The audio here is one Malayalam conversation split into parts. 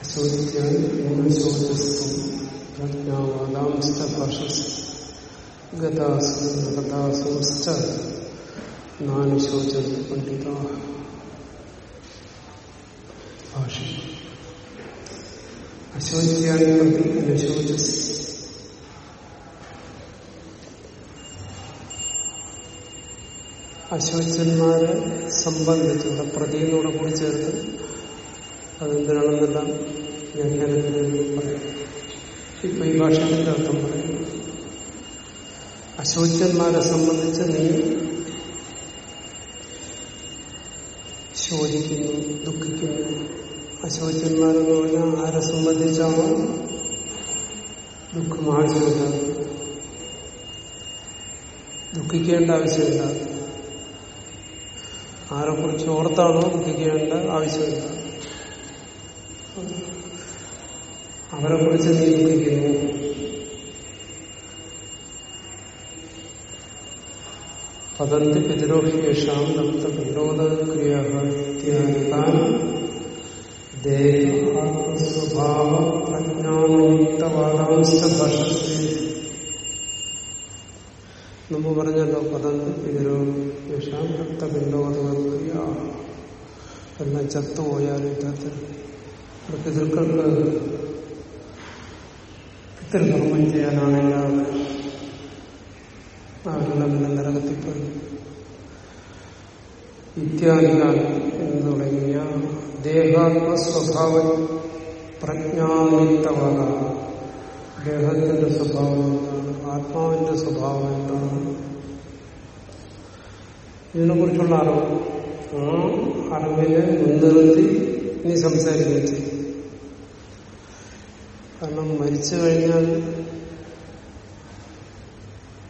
അശോചിക്കാൻ മൂലശോചസ്തു പ്രജ്ഞാവാദാംസ്തഭാഷസ് ഗതാസു ഗതാസുശ്ച നാനുശോചൻ പണ്ഡിത. ഭാഷ അശോചിക്കാൻ പ്രതി അനുശോചസ് അശോചന്മാരെ സംബന്ധിച്ച് ഇവിടെ പ്രതിയോടെ കൂടി ചേർത്ത് അതെന്തിനാണെന്നെല്ലാം വ്യാഖ്യാനത്തിൽ പറയാം. ഇപ്പൊ ഈ ഭാഷയുടെ അർത്ഥം പറയും. അശോചന്മാരെ സംബന്ധിച്ച് നീ ശോചിക്കുന്നു ദുഃഖിക്കുന്നു. അശോചന്മാരെന്ന് പറഞ്ഞാൽ ആരെ സംബന്ധിച്ചാണോ ദുഃഖം ആവശ്യമില്ല ദുഃഖിക്കേണ്ട ആവശ്യമില്ല ആരെക്കുറിച്ച് ഓർത്താണോ ദുഃഖിക്കേണ്ട ആവശ്യമില്ല അവരെ കുറിച്ച് നീ ദുഃഖിക്കുന്നു പതന്തി പിതരോഷേഷാം നമുക്ക് പിണ്ടോദക്രിയാൻ ദേഹാത്മസ്വഭാവ പ്രജ്ഞാനിയുക്തവാദാംശ ഭാഷത്തെ മുമ്പ് പറഞ്ഞല്ലോ പതന്തി പിതരോഷാം ദത്ത പിണ്ടോദക്രിയ എല്ലാം ചത്തുപോയാലും ഇത്തരത്തിൽ പിതൃക്കൾക്ക് പിതൃകർമ്മം ചെയ്യാനാണെങ്കിൽ അവരെല്ലാം പിന്നെ നരകത്തിൽ പോയി ഇത്യാദികൾ എന്ന് തുടങ്ങിയ ദേഹാത്മ സ്വഭാവ പ്രജ്ഞാനിത്തവക. ദേഹത്തിന്റെ സ്വഭാവം എന്താണ്? ആത്മാവിന്റെ സ്വഭാവം എന്താണ്? ഇതിനെക്കുറിച്ചുള്ള അറിവ് ആ അറിവിനെ മുൻനിർത്തി ഇനി സംസാരിക്കുകയും ചെയ്യും. കാരണം മരിച്ചു കഴിഞ്ഞാൽ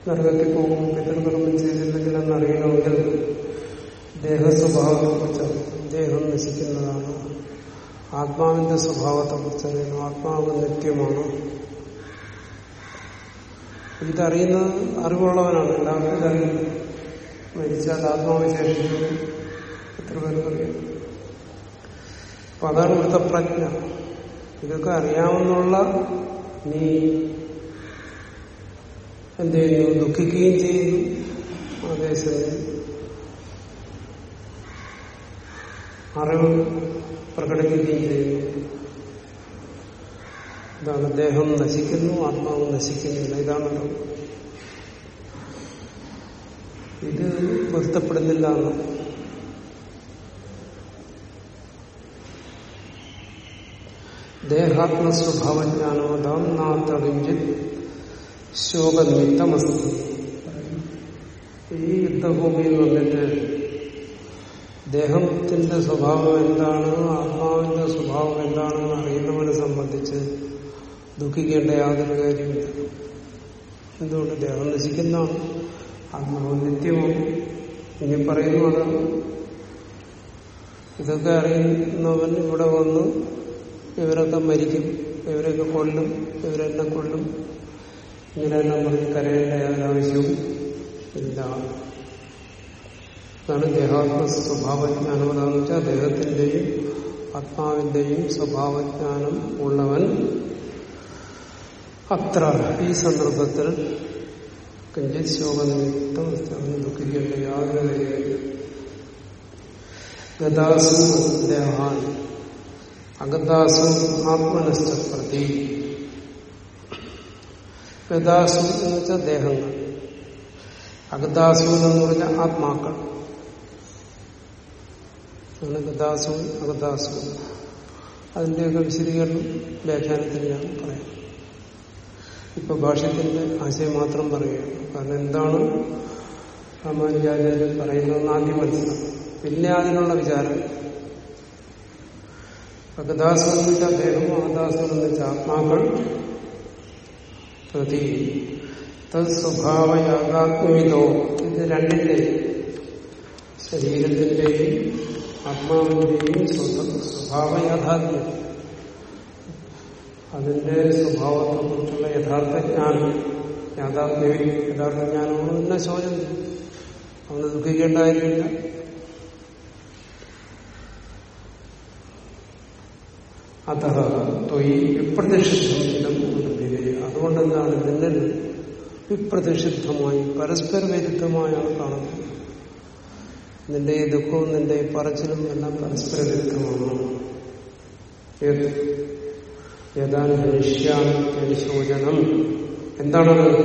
നരകത്തിൽ പോകും പിതൃകർമ്മം ചെയ്തില്ലെങ്കിൽ എന്നറിയണമെങ്കിൽ ദേഹസ്വഭാവത്തെക്കുറിച്ച് ദേഹം നശിക്കുന്നതാണ്. ആത്മാവിന്റെ സ്വഭാവത്തെക്കുറിച്ച് അറിയണം. ആത്മാവ് നിത്യമാണ്. ഇതറിയുന്നത് അറിവുള്ളവനാണ്. എല്ലാവർക്കും ഇതറിയില്ല മരിച്ചാൽ ആത്മാവ് ശേഷിച്ചു എത്ര പേർക്കറിയാം? അപ്പൊ അതാണ് ഇവിടുത്തെ പ്രജ്ഞ. ഇതൊക്കെ അറിയാമെന്നുള്ള നീ എന്ത് ചെയ്യുന്നു ദുഃഖിക്കുകയും ചെയ്യുന്നു അതേസമയം അറിവ് പ്രകടിപ്പിക്കുകയും ചെയ്യുന്നു ഇതാണ് ദേഹം നശിക്കുന്നു ആത്മാവ് നശിക്കുന്നില്ല. ഇതാണല്ലോ. ഇത് പൊരുത്തപ്പെടുന്നില്ല എന്ന്. ദേഹാത്മസ്വഭാവജ്ഞാനോദാം നാത്തറിഞ്ചിത് ശോകനിമിത്തമസ്തി. ഈ യുദ്ധഭൂമിയിൽ വന്നിട്ട് ദേഹത്തിന്റെ സ്വഭാവം എന്താണ് ആത്മാവിന്റെ സ്വഭാവം എന്താണെന്ന് അറിയുന്നവനെ സംബന്ധിച്ച് ദുഃഖിക്കേണ്ട യാതൊരു കാര്യമില്ല എന്തുകൊണ്ട്? ദേഹം നശിക്കുന്നതാണ്. ആത്മാവ് നിത്യവും. ഇനി പറയുന്നു അതാണ്. ഇതൊക്കെ അറിയുന്നവൻ ഇവിടെ വന്ന് ഇവരൊക്കെ മരിക്കും ഇവരൊക്കെ കൊല്ലും ഇവരെല്ലാം കൊല്ലും. ഇങ്ങനെയെല്ലാം പറഞ്ഞ് കരയേണ്ട യാതൊരു ആവശ്യവും ഇല്ല. അതാണ് ദേഹാത്മ സ്വഭാവജ്ഞാനം. എന്താണെന്ന് വെച്ചാൽ ദേഹത്തിന്റെയും ആത്മാവിന്റെയും സ്വഭാവജ്ഞാനം ഉള്ളവൻ അത്ര. ഈ സന്ദർഭത്തിൽ കിഞ്ചിത് ദുഃഖിക്കേണ്ട യാതൊരു ഗതാസു ദേഹാൻ അഗതാസു ആത്മനസ്ഥ പ്രതി ഗതാസു എന്ന് വെച്ചാൽ ദേഹങ്ങൾ. അഗതാസു എന്ന് പറഞ്ഞാൽ ആത്മാക്കൾ. അങ്ങനെ ഗതാസു അഗതാസു അതിന്റെയൊക്കെ വിശദീകരണം വ്യാഖ്യാനത്തിൽ ഞാൻ പറയാം ഇപ്പൊ ഭാഷ്യത്തിന്റെ ആശയം മാത്രം പറയുകയാണ്. കാരണം എന്താണ് രാമാനുജാചാര്യൻ പറയുന്നതെന്ന് ആദ്യം മനസ്സിലാക്കും പിന്നെ അതിനുള്ള വിചാരം അഗതാസു എന്ന് വെച്ചാൽ ദേഹം അഗദാസം എന്ന് വെച്ചാൽ ആത്മാക്കൾ പ്രതി തസ്വഭാവയാഗാത്മവിതോ ഇത് രണ്ടിന്റെ ശരീരത്തിന്റെയും ആത്മാവിന്റെയും സ്വഭാവ യാഥാത്മ്യം അതിന്റെ സ്വഭാവത്തെക്കുറിച്ചുള്ള യഥാർത്ഥ ജ്ഞാനം യാഥാർത്ഥ്യം യഥാർത്ഥ ജ്ഞാനമാണ് എന്നെ ശോചം അവന് ദുഃഖിക്കേണ്ട അത തൊയ് വിപ്രതിഷിദ്ധം അതുകൊണ്ട് എന്താണ് നിന്നിൽ വിപ്രതിഷിദ്ധമായി പരസ്പര വിരുദ്ധമായാണ് കാണുന്നത്. നിന്റെ ഈ ദുഃഖവും നിന്റെ ഈ പറച്ചിലും എല്ലാം പരസ്പര വിരുദ്ധമാണ്. ഏത്? എന്താണത്?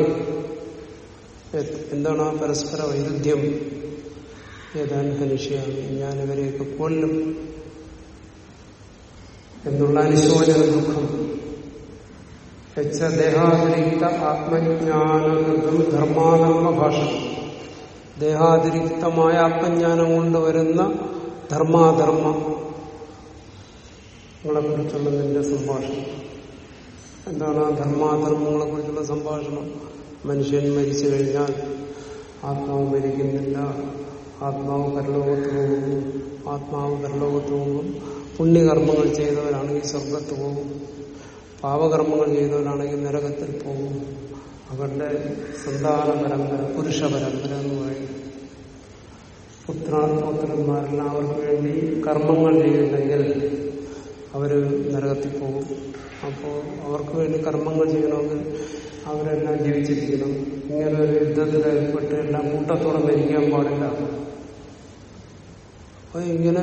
എന്താണ് ആ പരസ്പര വൈരുദ്ധ്യം? ഏതാനും മനുഷ്യാണ് ഞാനിവരെയൊക്കെ കൊല്ലും. എന്നുള്ള അനുശോചന ദുഃഖം. ദേഹാതിരിക്ത ആത്മജ്ഞാനം ധർമാധർമ്മ ഭാഷ ദേഹാതിരിക്തമായ ആത്മജ്ഞാനം കൊണ്ട് വരുന്ന ധർമാധർമ്മങ്ങളെ കുറിച്ചുള്ള നിന്റെ സംഭാഷണം. എന്താണ് ആ ധർമാധർമ്മങ്ങളെ കുറിച്ചുള്ള സംഭാഷണം? മനുഷ്യൻ മരിച്ചു കഴിഞ്ഞാൽ ആത്മാവ് മരിക്കുന്നില്ല. ആത്മാവ് പരലോകത്ത് പോകുന്നു. ആത്മാവ് പരലോകത്ത് പോകും പുണ്യകർമ്മങ്ങൾ ചെയ്തവരാണെങ്കിൽ സ്വർഗത്ത് പോകും. പാപകർമ്മങ്ങൾ ചെയ്തവരാണെങ്കിൽ നരകത്തിൽ പോകും. അവരുടെ സന്താന പരമ്പര പുരുഷ പരമ്പര എന്ന് പറയും. പുത്രാത്മോത്തരന്മാരെല്ലാം അവർക്ക് വേണ്ടി കർമ്മങ്ങൾ ചെയ്യുന്നെങ്കിൽ അവർ നരകത്തിൽ പോകും. അപ്പോൾ അവർക്ക് വേണ്ടി കർമ്മങ്ങൾ ചെയ്യണമെങ്കിൽ അവരെല്ലാം ജീവിച്ചിരിക്കണം. ഇങ്ങനെ ഒരു യുദ്ധത്തിൽ ഏർപ്പെട്ട് എല്ലാം കൂട്ടത്തോടെ മരിക്കാൻ പാടില്ല. അപ്പൊ ഇങ്ങനെ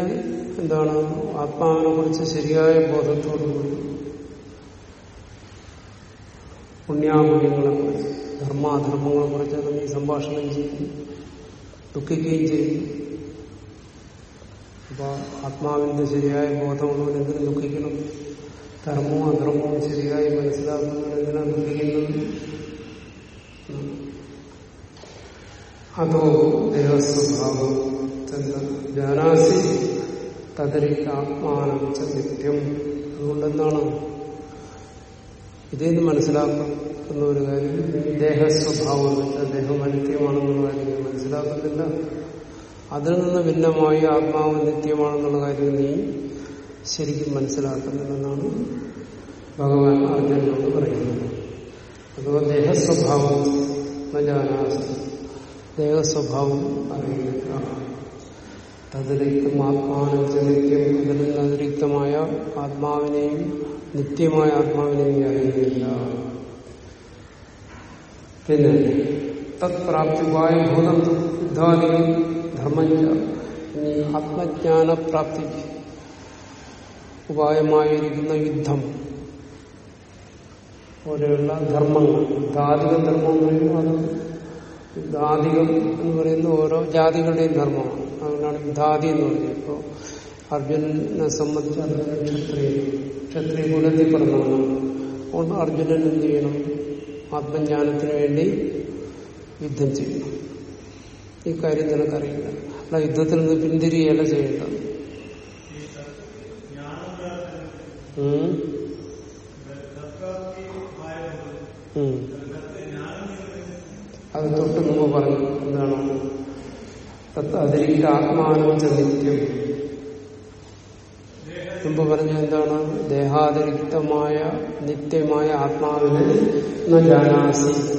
എന്താണ് ആത്മാവിനെ കുറിച്ച് ശരിയായ ബോധത്തോടുകൂടി പുണ്യാപുണ്യങ്ങളെ കുറിച്ച് ധർമാധർമ്മങ്ങളെ കുറിച്ച് നീ സംഭാഷണം ചെയ്യും ദുഃഖിക്കുകയും ചെയ്യും. അപ്പൊ ആത്മാവിന്റെ ശരിയായ ബോധമുള്ളവർ എന്തിനു ദുഃഖിക്കണം? ധർമ്മവും അധർമ്മവും ശരിയായി മനസ്സിലാക്കുന്നവർ എന്തിനാണ് ദുഃഖിക്കുന്നത്? അതോ ദേഹസ്വഭാവം ജാനാസി തദരിക്ക ആത്മാനം ച നിത്യം. അതുകൊണ്ടെന്താണ്? ഇതേന്ന് മനസ്സിലാക്കുന്ന ഒരു കാര്യം ദേഹസ്വഭാവം എന്ന് വെച്ചാൽ ദേഹം അനിത്യമാണെന്നുള്ള കാര്യം മനസ്സിലാക്കുന്നില്ല. അതിൽ നിന്ന് ഭിന്നമായി ആത്മാവ് നിത്യമാണെന്നുള്ള കാര്യം നീ ശരിക്കും മനസ്സിലാക്കുന്നില്ലെന്നാണ് ഭഗവാൻ അർജുനോട് പറയുന്നത്. അഥവാ ദേഹസ്വഭാവം നജാനാസ ദേഹസ്വഭാവം അറിയുന്നില്ല തതിരിക്തം ആത്മാനം നിത്യം അതിൽ നിന്ന് അതിരിക്തമായ ആത്മാവിനെയും നിത്യമായ ആത്മാവിനെയും അറിയുന്നില്ല പിന്നെ തത്പ്രാപ്തിവായ ഭൂതം യുദ്ധാദികൾ ധർമ്മഞ്ച ഇനി ആത്മജ്ഞാനപ്രാപ്തി ഉപായമായിരിക്കുന്ന യുദ്ധം. പോലെയുള്ള ധർമ്മങ്ങൾ യുദ്ധാധിക ധർമ്മം എന്ന് പറയുമ്പോൾ അത് യുദ്ധാധികം എന്ന് പറയുന്ന ഓരോ ജാതികളുടെയും ധർമ്മമാണ്. അതുകൊണ്ടാണ് യുദ്ധാദി എന്ന് പറഞ്ഞത് ഇപ്പോൾ അർജുനനെ സംബന്ധിച്ച് അർജുനൻ ക്ഷത്രിയ ക്ഷത്രിയ കുലത്തിൽ പറഞ്ഞതാണ് അതുകൊണ്ട് അർജുനൻ എന്ത് ചെയ്യണം? ആത്മജ്ഞാനത്തിന് വേണ്ടി യുദ്ധം ചെയ്യണം. ഈ കാര്യം നിനക്കറിയില്ല അല്ല യുദ്ധത്തിൽ നിന്ന് പിന്തിരിയല്ല ചെയ്യേണ്ടത്. അത് തൊട്ട് മുമ്പ് പറഞ്ഞു എന്താണ്? തത്ത് അതിരിക്ക നിത്യം. മുമ്പ് പറഞ്ഞ എന്താണ്? ദേഹാതിരിക്തമായ നിത്യമായ ആത്മാവിനെ ജാനാസി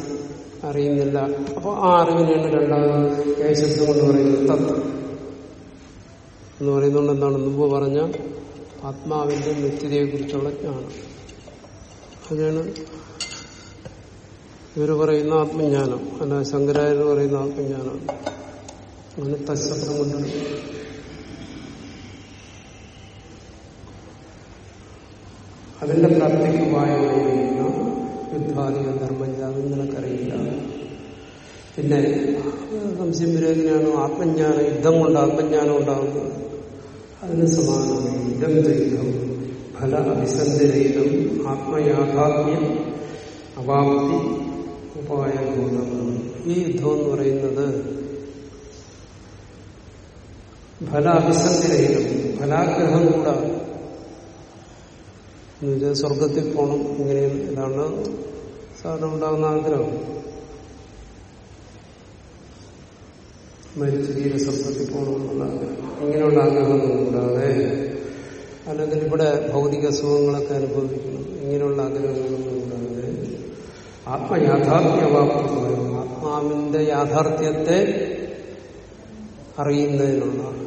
അറിയുന്നില്ല. അപ്പൊ ആ അറിവിനെയാണ് രണ്ടാമത് ഏശബ്ദം കൊണ്ട് പറയുന്നത് തത്ത്. എന്ന് പറയുന്നുണ്ട് എന്താണ്? മുമ്പ് പറഞ്ഞ ആത്മാവിന്റെ നിത്യതയെക്കുറിച്ചുള്ള ജ്ഞാനം. അതിനാണ് ഇവർ പറയുന്ന ആത്മജ്ഞാനം. അല്ല ശങ്കരാചാര്യർ പറയുന്ന ആത്മജ്ഞാനം. അങ്ങനെ തശബ്ദം കൊണ്ട് അതിന്റെ പ്രാപ്തിക്ക് ഉപായമായിരിക്കുന്ന ധർമ്മം അത് നിനക്കറിയില്ല. പിന്നെ സംശയം വിരോധനാണ് ആത്മജ്ഞാനം യുദ്ധം കൊണ്ട് ആത്മജ്ഞാനം ഉണ്ടാകുന്നത് അതിന് സമാനമാണ് യുദ്ധം ദൈവം ഫല അഭിസന്ധിരഹിതം ആത്മയാഥാത്മ്യം അവാപ്തി ഉപായഭൂതം ഈ യുദ്ധം എന്ന് പറയുന്നത് ഫല അഭിസന്ധിരഹിതം ഫലാഗ്രഹം കൂടാതെ എന്നുവെച്ചാൽ സ്വർഗത്തിൽ പോകണം ഇങ്ങനെ ഇതാണ് സാധാരണ ഉണ്ടാകുന്ന ആഗ്രഹം. മരിച്ചു തീരെ സ്വർഗത്തിൽ പോകണമെന്നുള്ള ഇങ്ങനെയുള്ള ആഗ്രഹമൊന്നും കൂടാതെ അല്ലെങ്കിൽ ഇവിടെ ഭൗതിക സുഖങ്ങളൊക്കെ അനുഭവിക്കണം ഇങ്ങനെയുള്ള ആഗ്രഹങ്ങളൊന്നും കൂടാതെ ആത്മയാഥാർത്ഥ്യവാപ്തി ആത്മാവിന്റെ യാഥാർത്ഥ്യത്തെ അറിയുന്നതിനുള്ള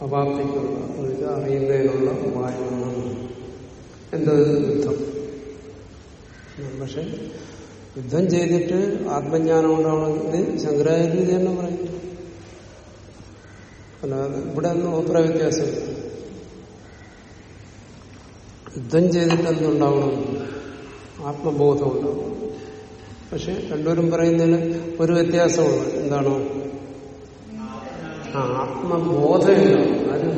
അവാപ്തിക്കുള്ള എന്നുവെച്ചാൽ അറിയുന്നതിനുള്ള ഉപായമാണ് എന്ത് യുദ്ധം. പക്ഷെ യുദ്ധം ചെയ്തിട്ട് ആത്മജ്ഞാനം ഉണ്ടാവണമെങ്കിൽ ശങ്കരാചാര്യ തന്നെ പറയുന്നു അല്ലാതെ ഇവിടെ ഒന്നും അഭിപ്രായ വ്യത്യാസം. യുദ്ധം ചെയ്തിട്ട് എന്തുണ്ടാവണം? ആത്മബോധം ഉണ്ടാവണം. പക്ഷെ രണ്ടുപേരും പറയുന്നതിന് ഒരു വ്യത്യാസമുണ്ട്. എന്താണോ? ആത്മബോധമില്ല ആരും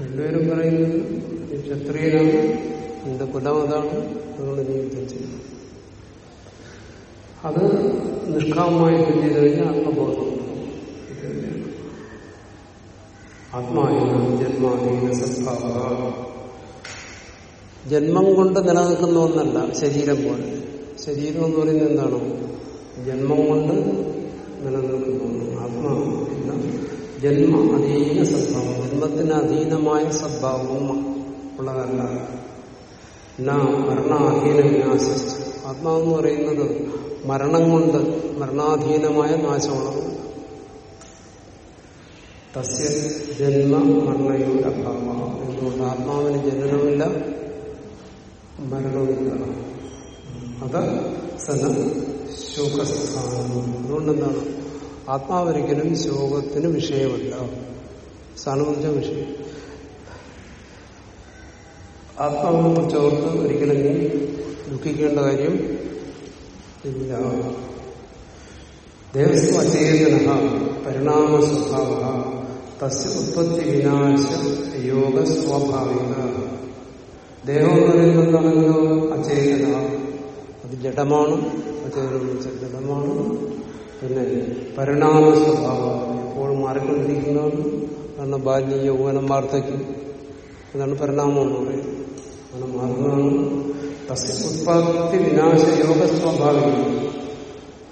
രണ്ടുപേരും പറയുന്നത് ക്ഷത്രിയനാണ് എന്റെ കുലം അതാണ് അതുകൊണ്ട് നീ അത് നിഷ്കാമമായി യുദ്ധം ചെയ്തു കഴിഞ്ഞാൽ ആത്മബോധം ആത്മാഹീനം ജന്മാഹീന സദ്ഭാവ ജന്മം കൊണ്ട് നിലനിൽക്കുന്ന ഒന്നല്ല ശരീരം പോലെ. ശരീരം എന്ന് പറയുന്നത് എന്താണ്? ജന്മം കൊണ്ട് നിലനിൽക്കുന്ന ആത്മാവ് ജന്മ അധീന സദ്ഭാവം ജന്മത്തിന് അധീനമായ സദ്ഭാവവും ഉള്ളതല്ല. മരണാധീന വിനാശിച്ചു ആത്മാവെന്ന് പറയുന്നത് മരണം കൊണ്ട് മരണാധീനമായ നാശമുള്ളത് തസ്യ ജന്മ മരണയുടെ അഭാവ എന്തുകൊണ്ട് ആത്മാവിന് ജനനമില്ല മരണമില്ല അത് സന ശോകസ്ഥാനം അതുകൊണ്ടെന്താണ് ആത്മാവൊരിക്കലും ശോകത്തിന് വിഷയമല്ല. സ്ഥാനമെന്ന് വിഷയം. ആത്മാവിനെ കുറിച്ച് ഓർത്ത് ഒരിക്കലും ദുഃഖിക്കേണ്ട കാര്യം ഇല്ല. ദേവസ്വ അചേതന പരിണാമ സ്വഭാവ തസ്യ ഉത്പത്തി വിനാശ യോഗ സ്വാഭാവിക ദേഹം എന്ന് പറയുന്നത് എന്താണെങ്കിലോ അചേതന. അത് ജഡമാണ് വെച്ചാൽ ജഡമാണ് പിന്നെ പരിണാമ സ്വഭാവം എപ്പോഴും മാറിക്കൊണ്ടിരിക്കുന്നതാണ് കാരണം ബാല്യ യൗവനം വാർദ്ധക്യം അതാണ് പരിണാമം എന്ന് പറയുന്നത്. അങ്ങനെ മാറുന്നതാണ് തസ്യ ഉത്പത്തി വിനാശ യോഗ സ്വാഭാവികം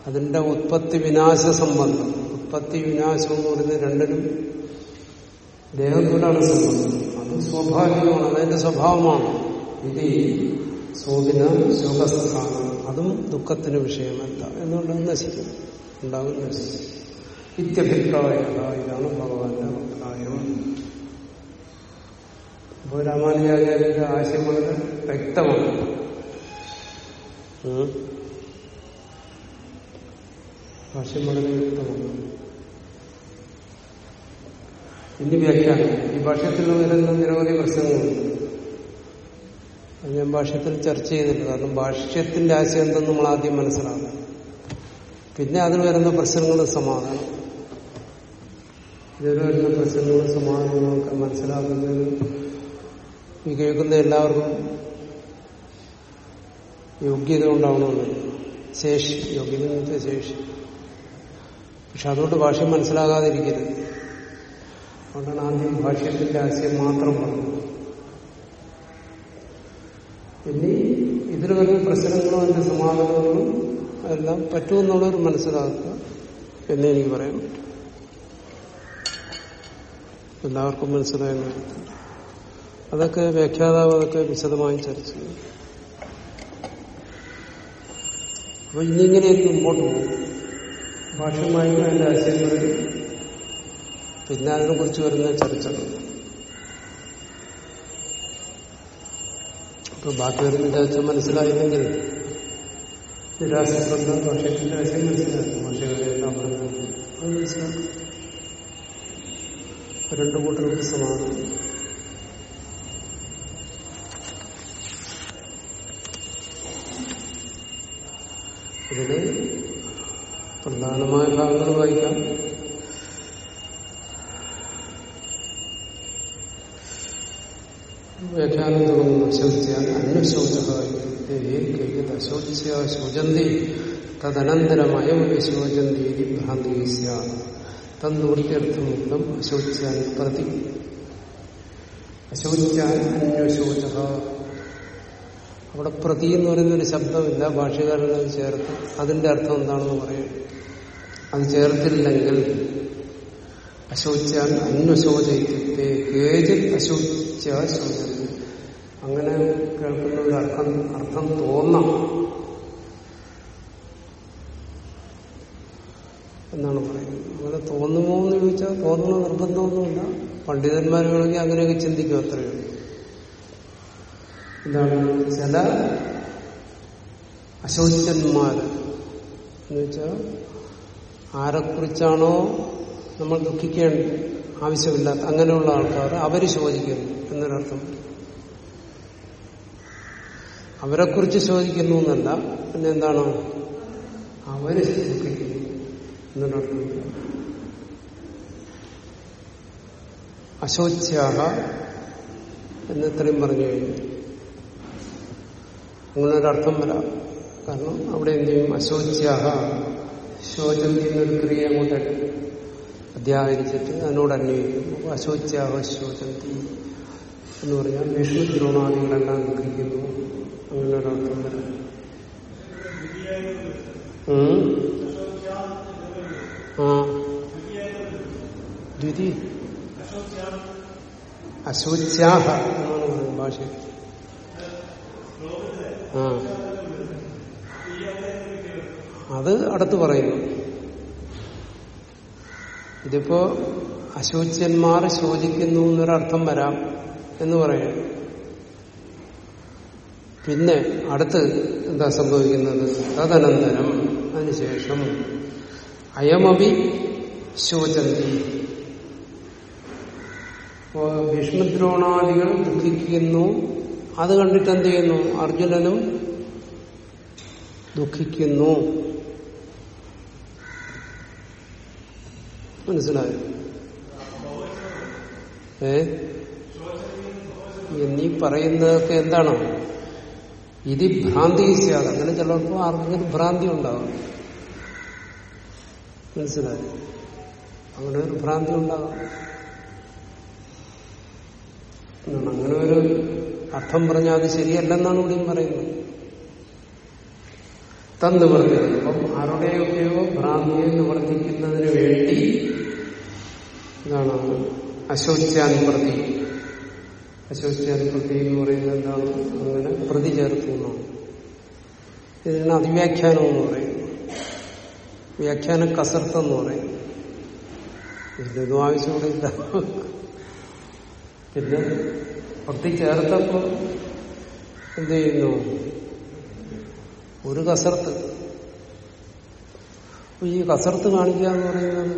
അതിന്റെ ഉത്പത്തി വിനാശ സംബന്ധം. ഉത്പത്തി വിനാശം എന്ന് പറയുന്നത് രണ്ടിനും ദേഹത്തോടാണ് സംബന്ധം. അത് സ്വാഭാവികമാണ് അതതിന്റെ സ്വഭാവമാണ്. ഇത് ശോഭിന ശോകസ്ഥാനം അതും ദുഃഖത്തിന് വിഷയമല്ല എന്നുകൊണ്ട് നശിക്കും ഉണ്ടാകും നശിക്കും ഇത്യഭിപ്രായ ഇതാണ് ഭഗവാന്റെ അഭിപ്രായം. അപ്പോൾ രാമാനുജാചാര്യന്റെ ആശയം വളരെ വ്യക്തമാണ്. ആശയം വളരെ വ്യക്തമാണ്. ഇനി വ്യാഖ്യാനം. ഈ ഭാഷ്യത്തിൽ വരുന്ന നിരവധി പ്രശ്നങ്ങളുണ്ട്. അത് ഞാൻ ഭാഷ്യത്തിൽ ചർച്ച ചെയ്തില്ല കാരണം ഭാഷ്യത്തിന്റെ ആശയം എന്തെന്ന് നമ്മൾ ആദ്യം മനസ്സിലാക്കണം. പിന്നെ അതിൽ വരുന്ന പ്രശ്നങ്ങൾ സമാധാനം. ഇതിൽ വരുന്ന പ്രശ്നങ്ങളും സമാധാനങ്ങളൊക്കെ മനസ്സിലാക്കുന്നതിന് ഈ കേൾക്കുന്ന എല്ലാവർക്കും യോഗ്യത ഉണ്ടാവണമെന്നില്ല ശേഷി യോഗ്യത വെച്ചാൽ ശേഷി. പക്ഷെ അതുകൊണ്ട് ഭാഷ മനസ്സിലാകാതിരിക്കരുത്. അതുകൊണ്ടാണ് ആദ്യം ഭാഷ്യത്തിന്റെ ആശയം മാത്രം പറഞ്ഞത്. ഇനി ഇതിൽ വരുന്ന പ്രശ്നങ്ങളും അതിന്റെ സമാധാനങ്ങളും എല്ലാം പറ്റുമെന്നുള്ളവർ മനസ്സിലാക്കുക എന്നേ എനിക്ക് പറയാൻ പറ്റും. എല്ലാവർക്കും മനസ്സിലായെന്ന് അതൊക്കെ വ്യാഖ്യാതാവ് അതൊക്കെ വിശദമായി ചർച്ച ചെയ്യും. അപ്പൊ ഇന്നിങ്ങനെയൊക്കെ മുമ്പോട്ട് പോകും. ഭാഷമായി അതിന്റെ ആശയങ്ങളിൽ പിന്നെ അതിനെ കുറിച്ച് വരുന്ന ചർച്ചകൾ. അപ്പൊ ബാക്കി വരുന്ന ചർച്ച മനസ്സിലായില്ലെങ്കിൽ നിരാശപ്പെട്ട ഭാഷത്തിന്റെ ആശയം മനസ്സിലാക്കും. ഭാഷകളെല്ലാം പറഞ്ഞത് അത് മനസ്സിലാക്കും. രണ്ടു കൂട്ടർക്ക് സമാധാനം ഇതിൽ പ്രധാനമായ ഭാഗങ്ങൾ വായിക്കാം. വ്യാഖ്യാനം തുടങ്ങുന്നു. ശോചിച്ചാൽ അന്വശോചക ശോച്യ ശോചന്തി തദനന്തരമായ ഒരു ശോചന്തി ഭ്രാന്തി തന്നൂർത്തിയർത്ഥമുക്തം അശോച്യാൻ പ്രതി. അശോച്യാൻ അന്വശോച അവിടെ പ്രതി എന്ന് പറയുന്ന ഒരു ശബ്ദമില്ല ഭാഷകാരനത് ചേർത്ത്. അതിന്റെ അർത്ഥം എന്താണെന്ന് പറയും. അത് ചേർത്തില്ലെങ്കിൽ അശോച്യാൻ അന്വശോചയിക്കത്തെ കേജിൽ അശോച്യ ശോചന അങ്ങനെ കേൾക്കുന്ന ഒരു അർത്ഥം അർത്ഥം തോന്നാം എന്നാണ് പറയുന്നത്. അങ്ങനെ തോന്നുമോ എന്ന് ചോദിച്ചാൽ തോന്നുന്ന നിർബന്ധമൊന്നുമില്ല. പണ്ഡിതന്മാർ വേണമെങ്കിൽ അങ്ങനെയൊക്കെ ചിന്തിക്കും അത്രയേ എന്താണ്? ചില അശോചന്മാർ എന്ന് വെച്ചാൽ ആരെക്കുറിച്ചാണോ നമ്മൾ ദുഃഖിക്കേണ്ട ആവശ്യമില്ലാത്ത അങ്ങനെയുള്ള ആൾക്കാർ അവർ ശോചിക്കുന്നു എന്നൊരർത്ഥം. അവരെക്കുറിച്ച് ചോദിക്കുന്നു എന്നല്ല പിന്നെ എന്താണ് അവർ ദുഃഖിക്കുന്നു. എന്നൊരർത്ഥം അശോച്യാഹ എന്ന് ഇത്രയും പറഞ്ഞു കഴിഞ്ഞു. അങ്ങനെ ഒരർത്ഥം വരാം കാരണം അവിടെ എന്ത് ചെയ്യും? അശോച്യാഹ ശോചം എന്നൊരു ക്രിയ അങ്ങോട്ട് അധ്യാഹരിച്ചിട്ട് അതിനോട് അന്വയിക്കും അപ്പോൾ അശോച്യാഹ ശോചന്തി എന്ന് പറഞ്ഞാൽ വിഷ്ണു ദ്രോണാദികളെല്ലാം ദുഃഖിക്കുന്നു. അങ്ങനെ ദ്വിതി. അശോച്യാഹ. എന്നാണ് പറയുന്നത് ഭാഷ അത് അടുത്ത് പറയുന്നു. ഇതിപ്പോ അശോച്യന്മാർ ശോചിക്കുന്നു എന്നൊരർത്ഥം വരാം എന്ന് പറയാം പിന്നെ അടുത്ത് എന്താ സംഭവിക്കുന്നത്? തദനന്തരം. അതിനുശേഷം അയമപി ശോചന്തി. അപ്പോ വിഷ്ണുദ്രോണാദികൾ ദുഃഖിക്കുന്നു. അത് കണ്ടിട്ട് എന്ത് ചെയ്യുന്നു? അർജുനനും ദുഃഖിക്കുന്നു. മനസ്സിലായോ? ഏ? എന്നീ പറയുന്നതൊക്കെ എന്താണ്? ഇത് ഭ്രാന്തി സ്യാദ് അങ്ങനെ ചിലപ്പോൾ ആർക്കെങ്കിലും ഭ്രാന്തി ഉണ്ടാകും മനസ്സിലായി? അങ്ങനെ ഒരു ഭ്രാന്തി ഉണ്ടാകാം അങ്ങനെ ഒരു അർത്ഥം പറഞ്ഞാൽ അത് ശരിയല്ലെന്നാണ് ഇവിടെയും പറയുന്നത്. തന്നു പറഞ്ഞത് അപ്പം ആരുടെയൊക്കെയോ ഭ്രാന്തിയെ നിവർത്തിക്കുന്നതിന് വേണ്ടി എന്താണ് അശോച്യാനുപ്രതി അശോച്യാനുപ്രതി എന്ന് പറയുന്നത് എന്താണ് അങ്ങനെ പ്രതി ചേർത്തു ഇതിനാണ് അതിവ്യാഖ്യാനം എന്ന് പറയുന്നത് വ്യാഖ്യാനം കസർത്ത് എന്ന് പറയും ഇതിലൊന്നും ആവശ്യമില്ല. പിന്നെ പ്രതി ചേർത്തപ്പോ എന്ത് ചെയ്യുന്നു? ഒരു കസർത്ത്. ഈ കസർത്ത് കാണിക്കുക എന്ന് പറയുന്നത്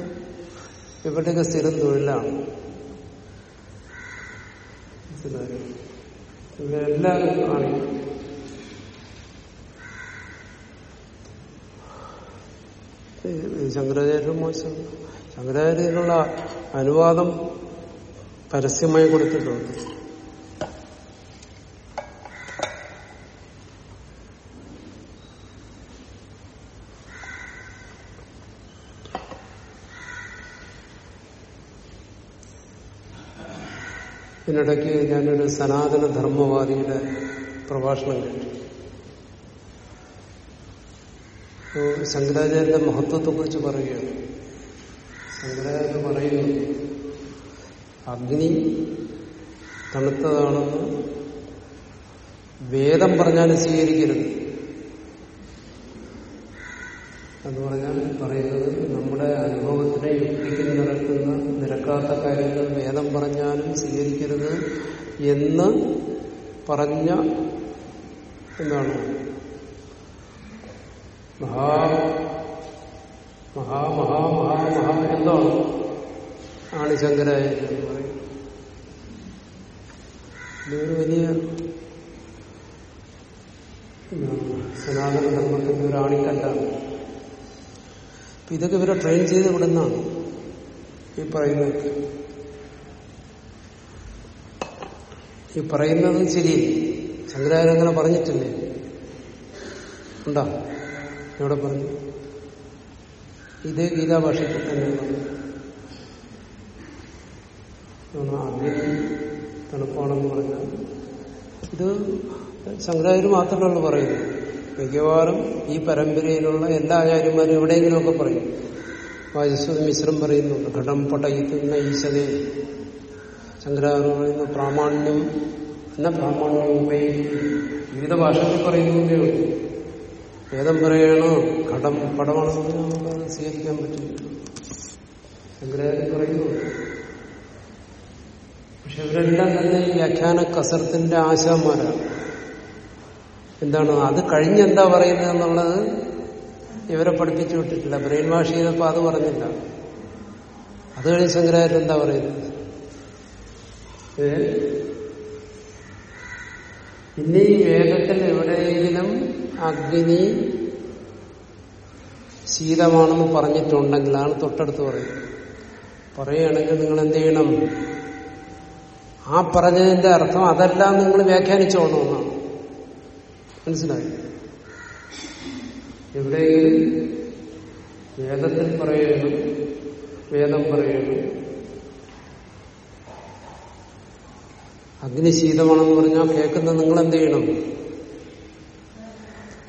ഇവിടെയൊക്കെ സ്ഥിരം തൊഴിലാണ്. കാണിക്കും ഈ ശങ്കരാചാര്യ മോശം. ശങ്കരാചാര്യനുള്ള അനുവാദം പരസ്യമായി കൊടുത്തിട്ടുണ്ട്. ഇതിനിടയ്ക്ക് ഞാനൊരു സനാതന ധർമ്മവാദിയുടെ പ്രഭാഷണം കേട്ടു. ശങ്കരാചാര്യന്റെ മഹത്വത്തെക്കുറിച്ച് പറയുകയാണ്. ശങ്കരാചാര്യ പറയുന്നു അഗ്നി തണുത്തതാണെന്ന് വേദം പറഞ്ഞാലും സ്വീകരിക്കരുത്. എന്ന് പറഞ്ഞാൽ പറയുന്നത് നമ്മുടെ അനുഭവത്തിനെ യുക്തിക്ക് നിരക്കുന്ന നിരക്കാത്ത കാര്യങ്ങൾ വേദം പറഞ്ഞാലും സ്വീകരിക്കരുത് എന്ന് പറഞ്ഞ എന്താണ് മഹാ മഹാ മഹാ മഹാ മഹാ എന്താണ് ആണ് ശങ്കരാചാര്യ ഇതൊരു വലിയ സനാതന ധർമ്മത്തിന്റെ ഒരു ആണിക്കല്ലാണ്. ഇതൊക്കെ ഇവരെ ട്രെയിൻ ചെയ്ത് വിടുന്നതാണ് ഈ പറയുന്നത്. ഈ പറയുന്നത് ശരി. ശങ്കരാചാര്യ അങ്ങനെ പറഞ്ഞിട്ടില്ലേ? ഉണ്ടോ? എവിടെ പറഞ്ഞു? ഇതേ ഗീതാഭാഷയ്ക്ക് തന്നെ പറഞ്ഞു. അഗ്നി തണുപ്പാണെന്ന് പറഞ്ഞാൽ ഇത് ശങ്കരാചാര്യ മാത്രമല്ല പറയുന്നത്. മിക്കവാറും ഈ പരമ്പരയിലുള്ള എല്ലാ ആചാര്യന്മാരും എവിടെയെങ്കിലുമൊക്കെ പറയും. വാചസ്വത മിശ്രം പറയുന്നുണ്ട് ഘടം പടയുന്ന ഈശതേ ശങ്കരാചാര്യ പറയുന്നു പ്രാമാണ്യം എന്ന പ്രാമാണ്യം വിവിധ ഭാഷകൾ പറയുന്നതേ ഉള്ളൂ. വേദം പറയണോ? ഘടം പടമാണെന്ന് നമുക്ക് സ്വീകരിക്കാൻ പറ്റില്ല. ശങ്കരാചാര്യ പറയുന്നു പക്ഷെ ഇവരെല്ലാം തന്നെ ഈ വ്യാഖ്യാന കസർത്തിന്റെ ആശാന്മാരാണ്. എന്താണ് അത് കഴിഞ്ഞെന്താ പറയുന്നത് എന്നുള്ളത് ഇവരെ പഠിപ്പിച്ചു വിട്ടിട്ടില്ല. ബ്രെയിൻ വാഷ് ചെയ്തപ്പോ അത് പറഞ്ഞില്ല. അത് കഴിഞ്ഞ് ശങ്കരാചാര്യ എന്താ പറയുന്നത്? ഇനി വേദത്തിൽ എവിടെയെങ്കിലും അഗ്നി ശീതമാണെന്ന് പറഞ്ഞിട്ടുണ്ടെങ്കിലാണ് തൊട്ടടുത്ത് പറയുന്നത്. പറയുകയാണെങ്കിൽ നിങ്ങൾ എന്ത് ചെയ്യണം? ആ പറഞ്ഞതിന്റെ അർത്ഥം അതെല്ലാം നിങ്ങൾ വ്യാഖ്യാനിച്ചോണമെന്നാണ് മനസ്സിലായി. എവിടെയെങ്കിലും വേദത്തിൽ പറയുന്നു വേദം പറയുന്നു. അഗ്നി ശീതമാണെന്ന് പറഞ്ഞാൽ കേൾക്കുന്ന നിങ്ങൾ എന്ത് ചെയ്യണം?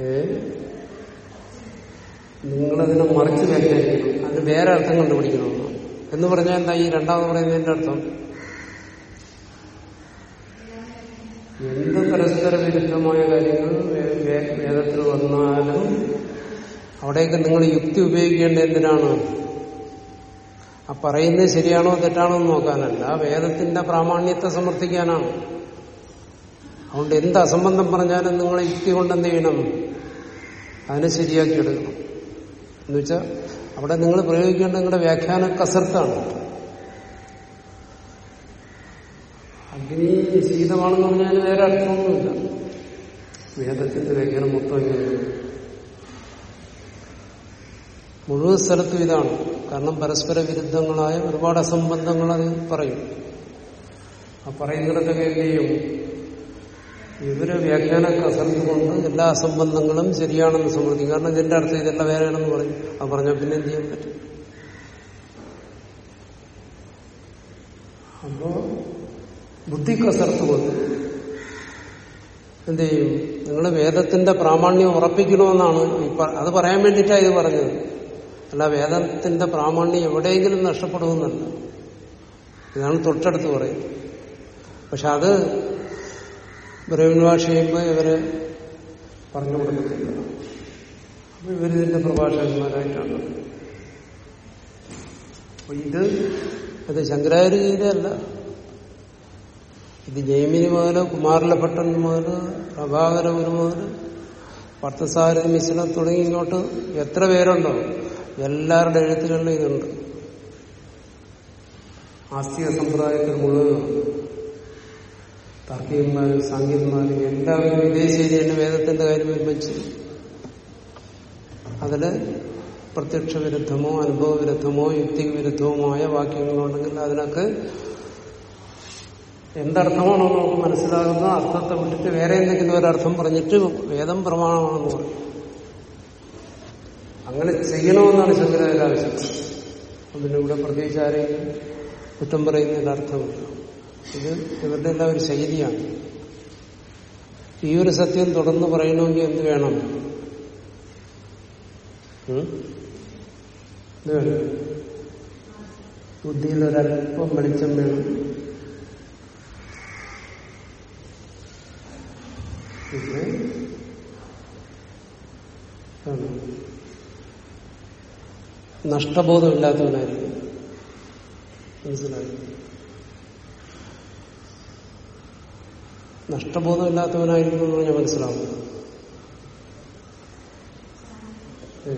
ഏ? നിങ്ങളതിനെ മറിച്ച് വ്യാഖ്യാനിക്കണം. അതിന് വേറെ അർത്ഥം കണ്ടുപിടിക്കണമെന്ന്. എന്ന് പറഞ്ഞാൽ എന്താ ഈ രണ്ടാമത് പറയുന്നതിന്റെ അർത്ഥം? എന്ത് പരസ്പര വിരുദ്ധമായ കാര്യങ്ങൾ വേദത്തിൽ വന്നാലും അവിടെയൊക്കെ നിങ്ങൾ യുക്തി ഉപയോഗിക്കേണ്ട എന്തിനാണ്? ആ പറയുന്നത് ശരിയാണോ തെറ്റാണോ എന്ന് നോക്കാനല്ല. വേദത്തിന്റെ പ്രാമാണ്യത്തെ സമർത്ഥിക്കാനാണ്. അതുകൊണ്ട് എന്ത് അസംബന്ധം പറഞ്ഞാലും നിങ്ങൾ യുക്തി കൊണ്ട് എന്ത് ചെയ്യണം? അതിനെ ശരിയാക്കി എടുക്കണം. എന്നുവെച്ചാൽ അവിടെ നിങ്ങൾ പ്രയോഗിക്കേണ്ട നിങ്ങളുടെ വ്യാഖ്യാന കസർത്താണ്. അഗ്നി ശീതമാണെന്ന് പറഞ്ഞാൽ വേറെ അർത്ഥമൊന്നുമില്ല. വേദത്തിന്റെ വ്യാഖ്യാനം മൊത്തം ഇങ്ങനെയാണ് മുഴുവൻ സ്ഥലത്തും ഇതാണ്. കാരണം പരസ്പര വിരുദ്ധങ്ങളായ ഒരുപാട് അസംബന്ധങ്ങൾ അത് പറയും. ആ പറയുന്നിടത്തൊക്കെ എന്ത് ചെയ്യും? ഇവർ വ്യാഖ്യാന കസർത്ത് കൊണ്ട് എല്ലാ അസംബന്ധങ്ങളും ശരിയാണെന്ന് സമ്മതിക്കും. കാരണം ഇതിന്റെ അർത്ഥം ഇതെല്ലാം വേറെയാണെന്ന് പറയും. ആ പറഞ്ഞാൽ പിന്നെ എന്ത് ചെയ്യാൻ പറ്റും? അപ്പോ ബുദ്ധി കസർത്ത് കൊണ്ട് എന്ത് ചെയ്യും? നിങ്ങൾ വേദത്തിന്റെ പ്രാമാണ്യം ഉറപ്പിക്കണമെന്നാണ് അത് പറയാൻ വേണ്ടിയിട്ടാണ് ഇത് പറഞ്ഞത്. അല്ല വേദത്തിന്റെ പ്രാമാണ്യം എവിടെയെങ്കിലും നഷ്ടപ്പെടുമെന്നല്ല ഇതാണ് തൊട്ടടുത്ത് പറയുന്നത് പക്ഷെ അത് ബ്രഹ്മൻ ഭാഷ ചെയ്യുമ്പോൾ ഇവർ പറഞ്ഞു കൊടുക്കത്തില്ല. അപ്പൊ ഇവരിതിന്റെ പ്രഭാഷകന്മാരായിട്ടാണ്. അപ്പൊ ഇത് അത് ശങ്കരാചാര്യ ചെയ്തതല്ല ഇത് ജയമിനി മുതൽ കുമാരലഭട്ടൻ മുതൽ പ്രഭാകരപുര മുതൽ പർത്തസാരഥി മിശ്രം തുടങ്ങി ഇങ്ങോട്ട് എത്ര പേരുണ്ടോ? എല്ലാവരുടെ എഴുത്തുകളിലും ഇതുണ്ട്. ആസ്തിക സമ്പ്രദായത്തിൽ മുഴുവൻ തർക്കീയന്മാരും സാങ്കേതികന്മാരും എല്ലാവരും ഇതേ ശരിയാണ് വേദത്തിന്റെ കാര്യം ഒരുമിച്ച് അതിൽ പ്രത്യക്ഷ വിരുദ്ധമോ അനുഭവ വിരുദ്ധമോ യുക്തി വിരുദ്ധവുമായ വാക്യങ്ങളുണ്ടെങ്കിൽ അതിനൊക്കെ എന്തർത്ഥമാണോ നമുക്ക് മനസ്സിലാകുന്ന അർത്ഥത്തെ വിട്ടിട്ട് വേറെ എന്തെങ്കിലും ഒരർത്ഥം പറഞ്ഞിട്ട് വേദം പ്രമാണമാണെന്ന് പറയും. അങ്ങനെ ചെയ്യണമെന്നാണ് ശങ്കരാചാര്യ ആവശ്യം അതിന് ഇവിടെ പ്രത്യേകിച്ച് ആരെയും കുറ്റം പറയുന്നതിന്റെ അർത്ഥമില്ല ഇത് ഇവരുടെ എല്ലാം ഒരു ശൈലിയാണ്. ഈ ഒരു സത്യം തുടർന്ന് പറയണമെങ്കിൽ എന്ത് വേണം? എന്ത് വേണം? ബുദ്ധിയിൽ ഒരല്പം വെളിച്ചം വേണം. എന്താണ്? നഷ്ടബോധമില്ലാത്തവനായിരിക്കും മനസ്സിലായി നഷ്ടബോധമില്ലാത്തവനായിരിക്കും എന്ന് പറഞ്ഞാൽ മനസ്സിലാവും ഏ?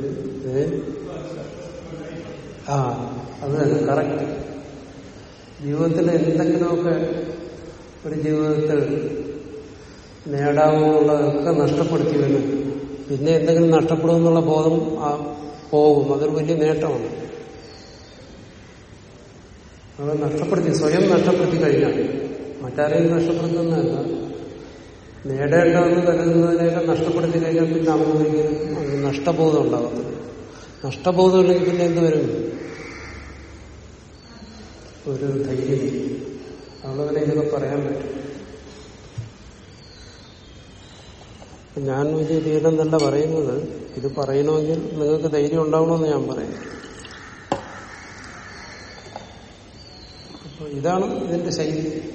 ഏ? ആ അത് തന്നെ കറക്റ്റ് ജീവിതത്തിൽ എന്തെങ്കിലുമൊക്കെ ഒരു ജീവിതത്തിൽ നേടാവുന്നതൊക്കെ നഷ്ടപ്പെടുത്തി വരും. പിന്നെ എന്തെങ്കിലും നഷ്ടപ്പെടുമെന്നുള്ള ബോധം ആ പോകും. അതൊരു വലിയ നേട്ടമാണ്. അത് നഷ്ടപ്പെടുത്തി സ്വയം നഷ്ടപ്പെടുത്തി കഴിഞ്ഞാൽ മറ്റാരെയും നഷ്ടപ്പെടുത്തുന്നതല്ല. നേടേണ്ടതെന്ന് കരുതുന്നതിനെയൊക്കെ നഷ്ടപ്പെടുത്തി കഴിഞ്ഞാൽ പിന്നെ അമ്മയ്ക്ക് നഷ്ടബോധം ഉണ്ടാകുന്നത് നഷ്ടബോധം ഇല്ലെങ്കിൽ പിന്നെ എന്ത് വരും? ഒരു ധൈര്യം. അവളവരെ ഇതൊക്കെ പറയാൻ പറ്റും. ഞാൻ വലിയ തന്നെ പറയുന്നത്? ഇത് പറയണമെങ്കിൽ നിങ്ങൾക്ക് ധൈര്യം ഉണ്ടാവണമെന്ന് ഞാൻ പറയുന്നു. ഇതാണ് ഇതിന്റെ ശൈലി.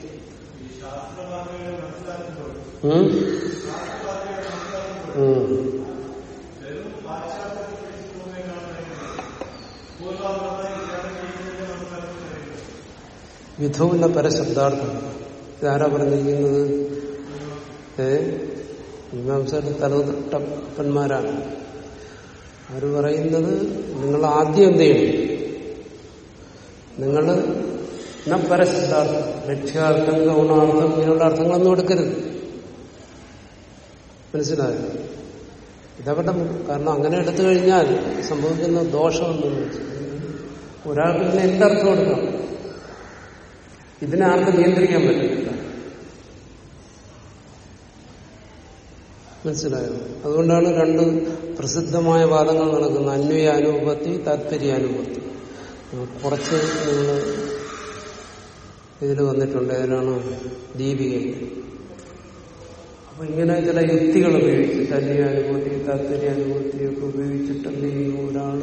വിധവുന്ന പരശബ്ദാർത്ഥം. ഇതാരാ പറഞ്ഞിരിക്കുന്നത്? ഏ? മീമാംസയുടെ തലതൊട്ടപ്പന്മാരാണ് അവർ പറയുന്നത് നിങ്ങൾ ആദ്യം എന്ത് ചെയ്യണം? നിങ്ങൾ ന പരശബ്ദാർത്ഥം ലക്ഷ്യാർത്ഥം ഗൗണാർത്ഥം ഇങ്ങനെയുള്ള അർത്ഥങ്ങളൊന്നും എടുക്കരുത്. മനസ്സിലായോ? ഇതവരുടെ കാരണം അങ്ങനെ എടുത്തു കഴിഞ്ഞാൽ സംഭവിക്കുന്ന ദോഷമെന്ന് ഒരാൾക്ക് ഇതിന് എന്റെ അർത്ഥം എടുക്കാം ഇതിനെ ആർക്കും നിയന്ത്രിക്കാൻ പറ്റില്ല മനസ്സിലായോ? അതുകൊണ്ടാണ് രണ്ട് പ്രസിദ്ധമായ വാദങ്ങൾ നടക്കുന്നത്. അന്വയ അനുപത്തി താത്പര്യാനുപത്തി കുറച്ച് നിങ്ങൾ ഇതിൽ വന്നിട്ടുണ്ട്. ഏതിനാണ് ദീപികയിൽ. അപ്പൊ ഇങ്ങനെ ചില യുക്തികൾ ഉപയോഗിച്ചിട്ട് അന്യാനുഭൂതി താത്പര്യാനുഭൂതിയൊക്കെ ഉപയോഗിച്ചിട്ട് എന്ത് ചെയ്യുന്നു ഒരാൾ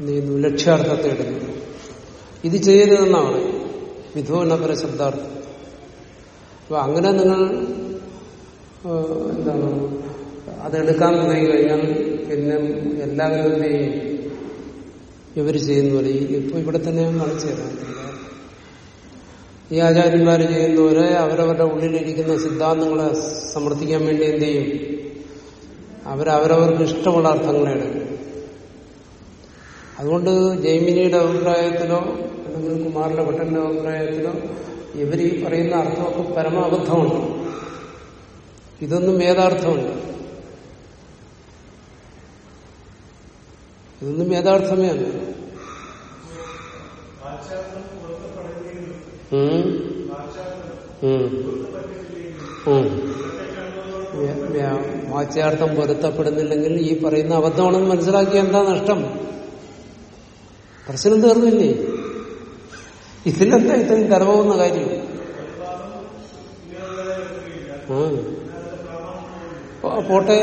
എന്ത് ലക്ഷ്യാർത്ഥത്തെ എടുക്കുന്നു. ഇത് ചെയ്യരുതെന്നാണ് വിധോനപര ശബ്ദാർത്ഥം. അപ്പൊ അങ്ങനെ നിങ്ങൾ എന്താണ്? അതെടുക്കാൻ തുടങ്ങി കഴിഞ്ഞാൽ പിന്നെ എല്ലാവരും എന്ത് ചെയ്യും? ഇവർ ചെയ്യുന്ന പോലെ. ഇപ്പൊ ഇവിടെ തന്നെ ഞാൻ ഈ ആചാര്യന്മാർ ചെയ്യുന്നവരെ അവരവരുടെ ഉള്ളിലിരിക്കുന്ന സിദ്ധാന്തങ്ങളെ സമർത്ഥിക്കാൻ വേണ്ടി എന്ത് ചെയ്യും? അവരവരവർക്ക് ഇഷ്ടമുള്ള അർത്ഥങ്ങളെ അതുകൊണ്ട് ജൈമിനിയുടെ അഭിപ്രായത്തിലോ അല്ലെങ്കിൽ കുമാറിന്റെ ഭട്ടന്റെ അഭിപ്രായത്തിലോ ഇവർ ഈ പറയുന്ന അർത്ഥമൊക്കെ പരമാബദ്ധമാണ്. ഇതൊന്നും വേദാർത്ഥമല്ല ഇതൊന്നും യഥാർത്ഥമേ അല്ല വാച്യാർത്ഥം പൊരുത്തപ്പെടുന്നില്ലെങ്കിൽ ഈ പറയുന്ന അബദ്ധമാണെന്ന് മനസ്സിലാക്കിയ എന്താ നഷ്ടം? പ്രശ്നം തീർന്നില്ലേ? ഇതിലെന്താ ഇത്രയും തരവുന്ന കാര്യം? ആ പോട്ടെ.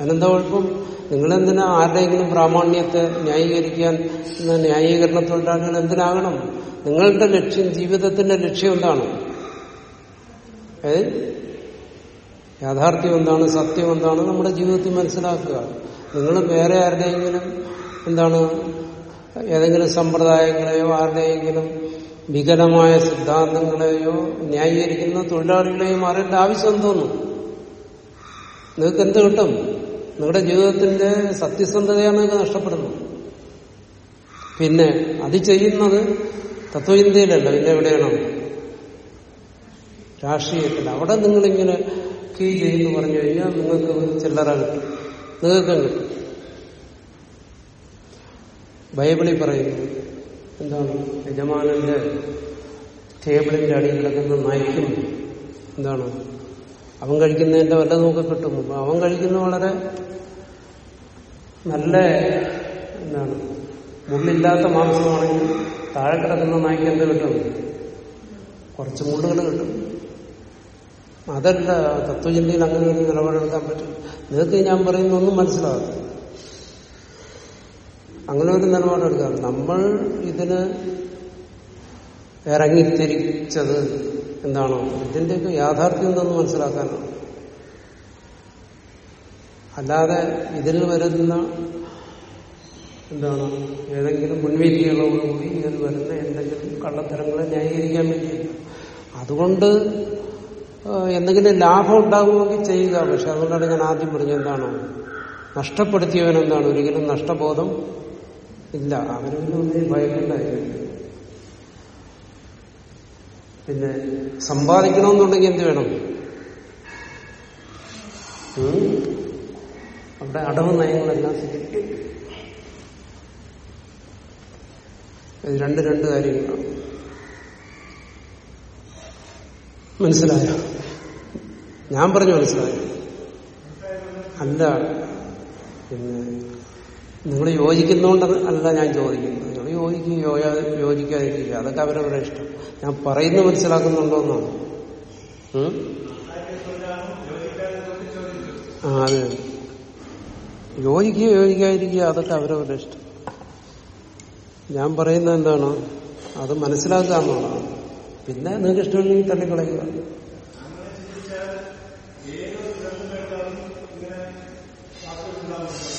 അതിനെന്താ കുഴപ്പം? നിങ്ങളെന്തിനാ ആരുടെയെങ്കിലും പ്രാമാണ്യത്തെ ന്യായീകരിക്കാൻ ന്യായീകരണ എന്തിനാകണം? നിങ്ങളുടെ ലക്ഷ്യം ജീവിതത്തിന്റെ ലക്ഷ്യം എന്താണ്? യാഥാർത്ഥ്യം എന്താണ്? സത്യം എന്താണ്? നമ്മുടെ ജീവിതത്തിൽ മനസ്സിലാക്കുക. നിങ്ങൾ വേറെ ആരുടെയെങ്കിലും എന്താണ്? ഏതെങ്കിലും സമ്പ്രദായങ്ങളെയോ ആരുടെയെങ്കിലും വികലമായ സിദ്ധാന്തങ്ങളെയോ ന്യായീകരിക്കുന്ന തൊഴിലാളികളെയും അറിയേണ്ട ആവശ്യം എന്തോന്നു? നിങ്ങൾക്ക് എന്ത് കിട്ടും? നിങ്ങളുടെ ജീവിതത്തിന്റെ സത്യസന്ധതയാണ് നിങ്ങൾക്ക് നഷ്ടപ്പെടുന്നത്. പിന്നെ അത് ചെയ്യുന്നത് തത്വചിന്തയിലല്ല പിന്നെ എവിടെയാണ്? രാഷ്ട്രീയത്തിൽ. അവിടെ നിങ്ങളിങ്ങനെ കീ ചെയ്യുന്നു പറഞ്ഞു കഴിഞ്ഞാൽ നിങ്ങൾക്ക് ചില്ലറ കിട്ടും. നിങ്ങൾക്കും കിട്ടും? ബൈബിളിൽ പറയുന്നു എന്താണ്? യജമാനന്റെ ടേബിളിന്റെ അടിയിൽ കിടക്കുന്ന നയിക്കും എന്താണ്? അവൻ കഴിക്കുന്നതിന്റെ വല്ല നമുക്ക് കിട്ടും. അവൻ കഴിക്കുന്ന വളരെ നല്ല എന്താണ്? മുള്ളില്ലാത്ത മാംസമാണെങ്കിൽ താഴെ കിടക്കുന്ന നായ്ക്ക് എന്ത് കിട്ടും? കുറച്ച് മുള്ളുകൾ കിട്ടും. അതല്ല തത്വചിന്തയിൽ അങ്ങനെ ഒരു നിലപാടെടുക്കാൻ പറ്റും നിങ്ങൾക്ക് ഞാൻ പറയുന്ന ഒന്നും മനസ്സിലാകും അങ്ങനെ ഒരു നിലപാടെടുക്കാം നമ്മൾ ഇതിന് ഇറങ്ങിത്തിരിച്ചത് എന്താണോ? ഇതിന്റെയൊക്കെ യാഥാർത്ഥ്യം എന്തെന്ന് മനസ്സിലാക്കാനാണ്. അല്ലാതെ ഇതിൽ വരുന്ന എന്താണ്? ഏതെങ്കിലും മുൻവിധികളോടുകൂടി ഇതിൽ വരുന്ന എന്തെങ്കിലും കള്ളത്തരങ്ങളെ ന്യായീകരിക്കാൻ വേണ്ടിയില്ല അതുകൊണ്ട് എന്തെങ്കിലും ലാഭം ഉണ്ടാകുമെങ്കിൽ ചെയ്യുക. പക്ഷെ അതുകൊണ്ടാണ് ഞാൻ ആദ്യം പറഞ്ഞു എന്താണ്? നഷ്ടപ്പെടുത്തിയവനെന്താണ്? ഒരിക്കലും നഷ്ടബോധം ഇല്ല. അവരൊന്നും ഒന്നും ഭയക്കണ്ടായിരുന്നു പിന്നെ സമ്പാദിക്കണമെന്നുണ്ടെങ്കിൽ എന്ത് വേണം? അവിടെ അടവ് നയങ്ങളെല്ലാം സ്വീകരിക്കും. ഇത് രണ്ട് രണ്ട് കാര്യങ്ങളാണ്. മനസ്സിലായ? ഞാൻ പറഞ്ഞു മനസ്സിലായോ? അല്ല. പിന്നെ നിങ്ങൾ യോജിക്കുന്നോണ്ട് അല്ല ഞാൻ ചോദിക്കുന്നത്. യോജിക്കും യോജിക്കാതിരിക്കുക. അതൊക്കെ അവരവരുടെ ഇഷ്ടം. ഞാൻ പറയുന്നു മനസ്സിലാക്കുന്നുണ്ടോ എന്നാണ്. ആ അതെ. യോജിക്കുക യോജിക്കാതിരിക്കുക അതൊക്കെ അവരവരുടെ ഇഷ്ടം. ഞാൻ പറയുന്നത് എന്താണ്? അത് മനസ്സിലാക്കുക എന്നുള്ളതാണ്. പിന്നെ നിങ്ങൾക്ക് ഇഷ്ടമില്ലെങ്കിൽ തള്ളിക്കളയുക.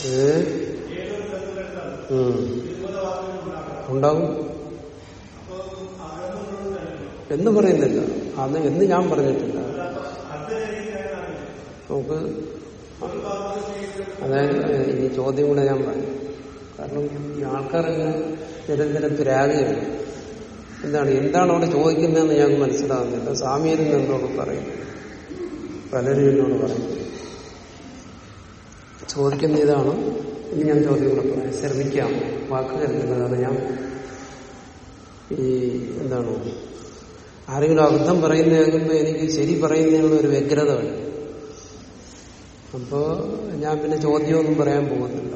ഏ? ഉണ്ടാകും? എന്ന് പറയുന്നില്ല. അന്ന് എന്ന് ഞാൻ പറഞ്ഞിട്ടില്ല. നമുക്ക് അതായത് ഈ ചോദ്യം കൂടെ ഞാൻ പറഞ്ഞു കാരണം ഈ ആൾക്കാരൊക്കെ നിരന്തരം പിരാഗയാണ് എന്താണ് എന്താണ് അവിടെ ചോദിക്കുന്നതെന്ന് ഞങ്ങൾക്ക് മനസ്സിലാകുന്നില്ല സ്വാമിയിൽ എന്നോട് പറയും. പലരും എന്നോട് പറയും. ചോദിക്കുന്ന ഇതാണ് ഇനി ഞാൻ ചോദ്യം കൂടെ പറയാം. ശ്രമിക്കാം. വാക്ക് കരുതുന്നത് ഞാൻ ഈ എന്താണ്? ആരെങ്കിലും അബദ്ധം പറയുന്നതാകുമ്പോൾ എനിക്ക് ശരി പറയുന്നതിനുള്ള ഒരു വ്യഗ്രത അപ്പോ ഞാൻ പിന്നെ ചോദ്യമൊന്നും പറയാൻ പോകുന്നില്ല.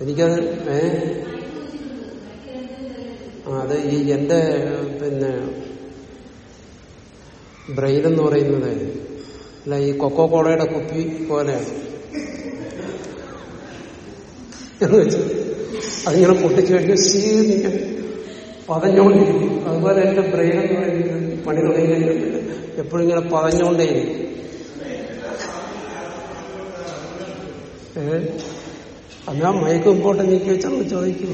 എനിക്കത് ഏ? അത് ഈ എന്റെ പിന്നെ ബ്രെയിൻ എന്ന് പറയുന്നത് അല്ല ഈ കൊക്കോ കോളയുടെ കുപ്പി പോലെയാണ് എന്ന് വെച്ചു. അതിങ്ങനെ പൊട്ടിച്ചു കഴിഞ്ഞാൽ സീനിങ്ങനെ പതഞ്ഞോണ്ടിരിക്കും അതുപോലെ എന്റെ ബ്രെയിൻ എന്ന് പറയുന്നത് പണി തുടങ്ങി എപ്പോഴും ഇങ്ങനെ പതഞ്ഞോണ്ടേ ഏ? അന്നാ മയക്ക് മുമ്പോട്ട് നീക്കി വെച്ചാൽ ചോദിക്കും.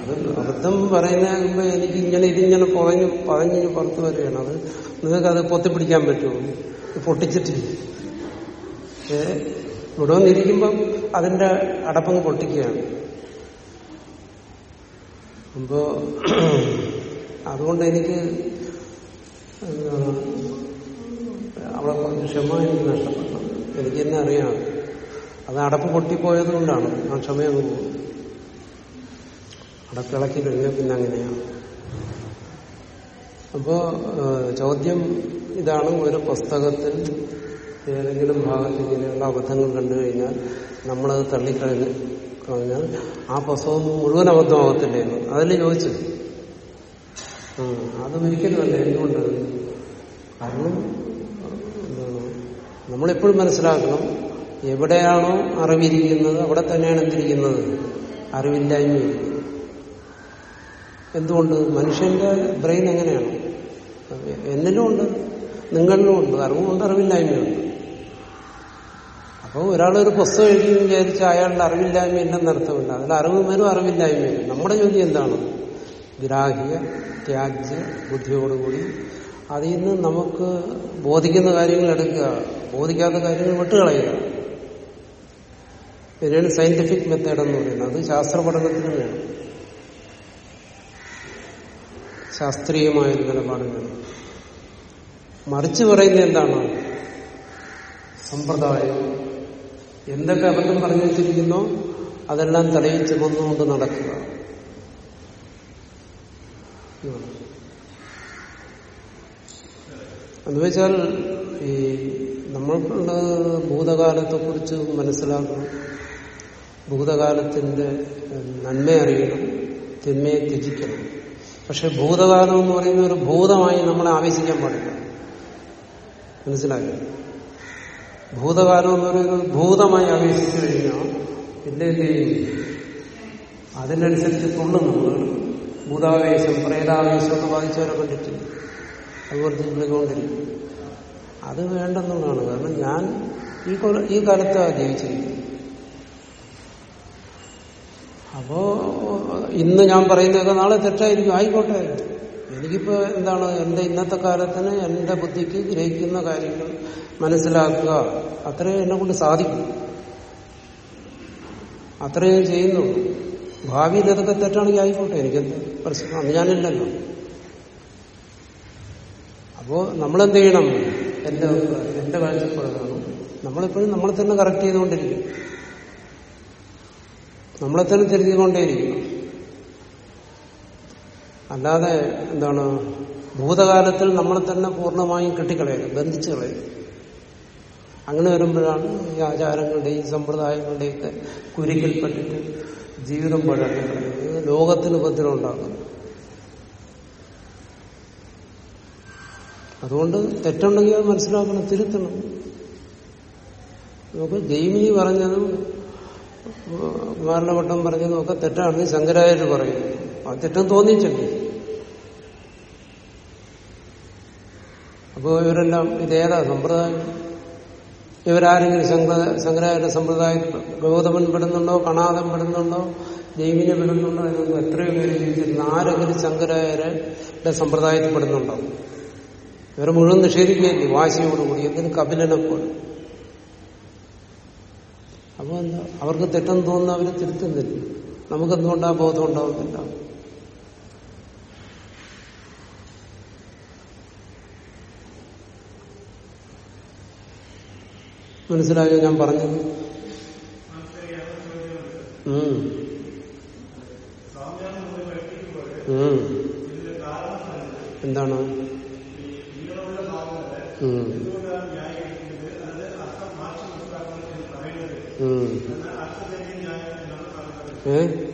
അത് അബദ്ധം പറയുന്നതിനുമ്പോ എനിക്ക് ഇങ്ങനെ ഇതിങ്ങനെ പതഞ്ഞ് പതഞ്ഞു പുറത്തു വരികയാണ്. അത് നിങ്ങൾക്ക് അത് പൊത്തിപ്പിടിക്കാൻ പറ്റുമോ? ഇത് പൊട്ടിച്ചിട്ട് ഏ ഇവിടെ വന്നിരിക്കുമ്പം അതിന്റെ അടപ്പങ്ങ് പൊട്ടിക്കുകയാണ്. അപ്പോ അതുകൊണ്ട് എനിക്ക് അവിടെ കുറച്ച് ക്ഷമ എനിക്ക് നഷ്ടപ്പെട്ടു. എനിക്ക് തന്നെ അറിയാം. അത് അടപ്പ് പൊട്ടിപ്പോയത് കൊണ്ടാണ്. ആ ക്ഷമയങ്ങ് പോകും അടപ്പിളക്കി കഴിഞ്ഞാൽ പിന്നെ അങ്ങനെയാണ് അപ്പോ ചോദ്യം ഇതാണ് ഒരു പുസ്തകത്തിൽ ഏതെങ്കിലും ഭാഗത്ത് ഇങ്ങനെയുള്ള അബദ്ധങ്ങൾ കണ്ടു കഴിഞ്ഞാൽ നമ്മളത് തള്ളിക്കളഞ്ഞ് കളഞ്ഞാൽ ആ പുസ്തകം മുഴുവൻ അബദ്ധമാകത്തില്ലേ അതിൽ അതല്ലേ ചോദിച്ചത്? അത് ഒരിക്കലുമല്ല എന്തുകൊണ്ട്? കാരണം നമ്മളെപ്പോഴും മനസ്സിലാക്കണം എവിടെയാണോ അറിവിരിക്കുന്നത് അവിടെ തന്നെയാണ് എന്തിരിക്കുന്നത്? അറിവില്ലായ്മ. എന്തുകൊണ്ട്? മനുഷ്യന്റെ ബ്രെയിൻ എങ്ങനെയാണ്? എന്നിലും ഉണ്ട്. നിങ്ങളിലും ഉണ്ട്. അറിവുമുണ്ട് അറിവില്ലായ്മയുണ്ട്. അപ്പോൾ ഒരാളൊരു പുസ്തകം എഴുതി വിചാരിച്ച അയാളുടെ അറിവില്ലായ്മ ഇല്ലെന്ന് അർത്ഥമില്ല അതിൽ അറിവ് വരും അറിവില്ലായ്മയില്ല നമ്മുടെ ജോലി എന്താണ്? ഗ്രാഹ്യ ത്യാജ്യ ബുദ്ധിയോടുകൂടി. അതിൽ നിന്ന് നമുക്ക് ബോധിക്കുന്ന കാര്യങ്ങൾ എടുക്കുക. ബോധിക്കാത്ത കാര്യങ്ങൾ വിട്ടുകളയുക. ഇതിനാണ് സയന്റിഫിക് മെത്തേഡ് എന്ന് പറയുന്നത്. അത് ശാസ്ത്ര പഠനത്തിന് വേണം ശാസ്ത്രീയമായൊരു നിലപാടുകൾ മറിച്ച് പറയുന്ന എന്താണ്? സമ്പ്രദായം. എന്തൊക്കെ അബദ്ധം പറഞ്ഞു വെച്ചിരിക്കുന്നോ അതെല്ലാം തലയിൽ ചുമന്നുകൊണ്ട് നടക്കുക. എന്നുവെച്ചാൽ എന്ന് വെച്ചാൽ ഈ നമ്മൾക്കുള്ള ഭൂതകാലത്തെക്കുറിച്ച് മനസ്സിലാക്കണം. ഭൂതകാലത്തിന്റെ നന്മ അറിയണം തിന്മയെ ത്യജിക്കണം. പക്ഷെ ഭൂതകാലം എന്ന് പറയുന്ന ഒരു ഭൂതമായി നമ്മളെ ആവേശിക്കാൻ പാടില്ല. മനസ്സിലായോ? ഭൂതകാലം എന്ന് പറയുന്നത് ഭൂതമായി അപേക്ഷിച്ചു കഴിഞ്ഞാൽ പിന്നെ എന്ത് ചെയ്യും അതിനനുസരിച്ച് തുള്ളും നമ്മൾ ഭൂതാവേശം പ്രേതാവേശം ഒക്കെ ബാധിച്ചവരെ കണ്ടിട്ടില്ല അതുപോലെ ചിന്തിക്കൊണ്ടിരിക്കും അത് വേണ്ടെന്നുള്ളതാണ്. കാരണം ഞാൻ ഈ ഈ കാലത്താണ് ജീവിച്ചിരിക്കുന്നത്. അപ്പോ ഇന്ന് ഞാൻ പറയുന്നതൊക്കെ നാളെ തെറ്റായിരിക്കും. ആയിക്കോട്ടെ. എനിക്കിപ്പോ എന്താണ് എന്റെ ഇന്നത്തെ കാലത്തിന് എന്റെ ബുദ്ധിക്ക് ഗ്രഹിക്കുന്ന കാര്യങ്ങൾ മനസ്സിലാക്കുക അത്രയും എന്നെ കൊണ്ട് സാധിക്കും. അത്രയും ചെയ്യുന്നുള്ളൂ. ഭാവിയിൽ അതൊക്കെ തെറ്റാണെങ്കിൽ ആയിക്കോട്ടെ എനിക്കെന്ത് പ്രശ്നം അന്ന് ഞാനില്ലല്ലോ. അപ്പോ നമ്മളെന്ത് ചെയ്യണം എന്റെ എന്റെ കാഴ്ചപ്പാടാണ്. നമ്മളെപ്പോഴും നമ്മളെ തന്നെ കറക്റ്റ് ചെയ്തുകൊണ്ടിരിക്കും നമ്മളെ തന്നെ തിരുത്തിക്കൊണ്ടേയിരിക്കണം. അല്ലാതെ എന്താണ് ഭൂതകാലത്തിൽ നമ്മൾ തന്നെ പൂർണമായും കെട്ടിക്കളയരുത് ബന്ധിച്ചു കളയരുത് അങ്ങനെ വരുമ്പോഴാണ് ഈ ആചാരങ്ങളുടെയും സമ്പ്രദായങ്ങളുടെയൊക്കെ കുരുക്കിൽപ്പെട്ടിട്ട് ജീവിതം പഴക്കി കളയുന്നത് ലോകത്തിന് ഉപദ്രവം ഉണ്ടാക്കുന്നു അതുകൊണ്ട് തെറ്റുണ്ടെങ്കിൽ അത് മനസ്സിലാക്കണം തിരുത്തണം നമുക്ക് ജൈമിനി പറഞ്ഞതും കുമാരനവട്ടം പറഞ്ഞതും ഒക്കെ തെറ്റാണെങ്കിൽ ശങ്കരാചാര്യ പറയുന്നു അത് തെറ്റും തോന്നിയിട്ടുണ്ട്. അപ്പോൾ ഇവരെല്ലാം ഇതേതാ സമ്പ്രദായം? ഇവരാരെങ്കിലും ശങ്കര ശങ്കരാചാര്യ സമ്പ്രദായത്തിൽ ഗൗതമൻ പെടുന്നുണ്ടോ കണാദൻ പെടുന്നുണ്ടോ ദൈവിനെ പെടുന്നുണ്ടോ എന്നൊന്നും എത്രയോ പേര് ജീവിച്ചിരുന്നു ആരെങ്കിലും ശങ്കരാചാര്യരുടെ സമ്പ്രദായത്തിൽ പെടുന്നുണ്ടോ? ഇവർ മുഴുവൻ നിഷേധിക്കുകയല്ലേ? വാശിയോടുകൂടി എന്തിന് കപിലനെ പോലെ അപ്പൊ എന്താ? അവർക്ക് തെറ്റെന്ന് തോന്നുന്ന അവർ തിരുത്തുന്നില്ല. നമുക്കെന്തുകൊണ്ടാ ബോധം ഉണ്ടാവുന്നില്ല? മനസ്സിലായോ ഞാൻ പറഞ്ഞത്. എന്താണ്? ഏഹ്.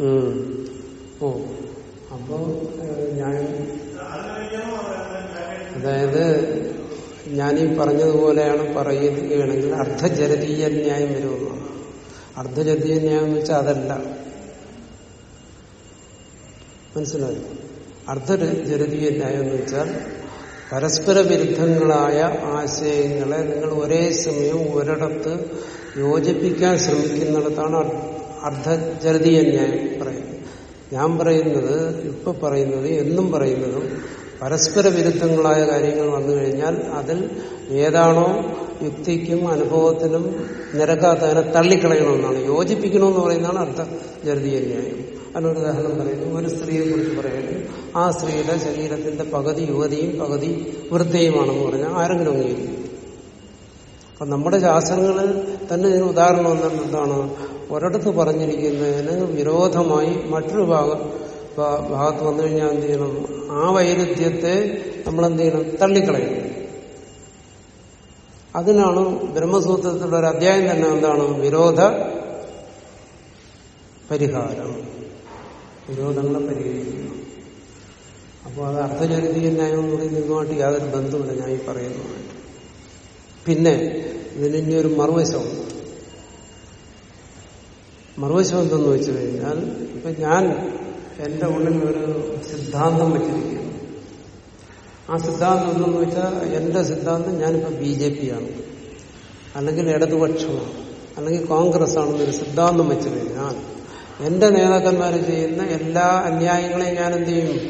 ഉം. ഓ അപ്പോ ഞാൻ അതായത് ഞാനീ പറഞ്ഞതുപോലെയാണ് പറയുകയാണെങ്കിൽ അർദ്ധജരതീയ ന്യായം വരുമെന്നാണ് അർദ്ധജരതീയ ന്യായം എന്ന് വെച്ചാൽ അതല്ല. മനസ്സിലായോ? അർദ്ധജരതീയ ന്യായം എന്ന് വെച്ചാൽ പരസ്പര വിരുദ്ധങ്ങളായ ആശയങ്ങളെ നിങ്ങൾ ഒരേ സമയം ഒരിടത്ത് യോജിപ്പിക്കാൻ ശ്രമിക്കുന്നിടത്താണ് അർദ്ധജരതീയ ന്യായം ഞാൻ പറയുന്നത് ഇപ്പൊ പറയുന്നത് എന്നും പറയുന്നതും പരസ്പര വിരുദ്ധങ്ങളായ കാര്യങ്ങൾ വന്നു കഴിഞ്ഞാൽ അതിൽ ഏതാണോ യുക്തിക്കും അനുഭവത്തിനും നിരക്കാത്തതിനെ തള്ളിക്കളയണമെന്നാണ്. യോജിപ്പിക്കണമെന്ന് പറയുന്നതാണ് അർത്ഥ ജലതീയ ന്യായം അതിനൊരു ഉദാഹരണം പറയുന്നു. ഒരു സ്ത്രീയെ കുറിച്ച് പറയുന്നു. ആ സ്ത്രീയുടെ ശരീരത്തിന്റെ പകുതി യുവതിയും പകുതി വൃദ്ധയുമാണെന്ന് പറഞ്ഞാൽ ആരെങ്കിലും അംഗീകരിക്കും. അപ്പൊ നമ്മുടെ ശാസ്ത്രങ്ങളിൽ തന്നെ ഇതിന് ഉദാഹരണം എന്താണ്? ഒരിടത്ത് പറഞ്ഞിരിക്കുന്നതിന് വിരോധമായി മറ്റൊരു ഭാഗം ഭാഗത്ത് വന്നു കഴിഞ്ഞാൽ എന്ത് ചെയ്യണം? ആ വൈരുദ്ധ്യത്തെ നമ്മൾ എന്ത് ചെയ്യണം? തള്ളിക്കളയണം. അതിനാണ് ബ്രഹ്മസൂത്രത്തിലുള്ള ഒരു അധ്യായം തന്നെ എന്താണ്? വിരോധ പരിഹാരം. വിരോധങ്ങളെ പരിഹരിക്കുന്നു. അപ്പോൾ അത് അർത്ഥചരിതീയ ന്യായം എന്ന് പറയുന്നത് ഇതുമായിട്ട് യാതൊരു ബന്ധമില്ല ഞാൻ ഈ പറയുന്നതുമായിട്ട്. പിന്നെ ഇതിനി ഒരു മറുവശമുണ്ട്. മറുവശം എന്തെന്ന് വെച്ച് കഴിഞ്ഞാൽ ഇപ്പൊ ഞാൻ എന്റെ ഉള്ളിൽ ഒരു സിദ്ധാന്തം വെച്ചിരിക്കുന്നു. ആ സിദ്ധാന്തം എന്തെന്ന് വെച്ചാൽ എന്റെ സിദ്ധാന്തം ഞാനിപ്പോ ബി ജെ പി ആണ് അല്ലെങ്കിൽ ഇടതുപക്ഷമാണ്. അല്ലെങ്കിൽ കോൺഗ്രസ് ആണെന്നൊരു സിദ്ധാന്തം വെച്ചു കഴിഞ്ഞാൽ എന്റെ നേതാക്കന്മാർ ചെയ്യുന്ന എല്ലാ അന്യായങ്ങളെയും ഞാൻ എന്ത് ചെയ്യും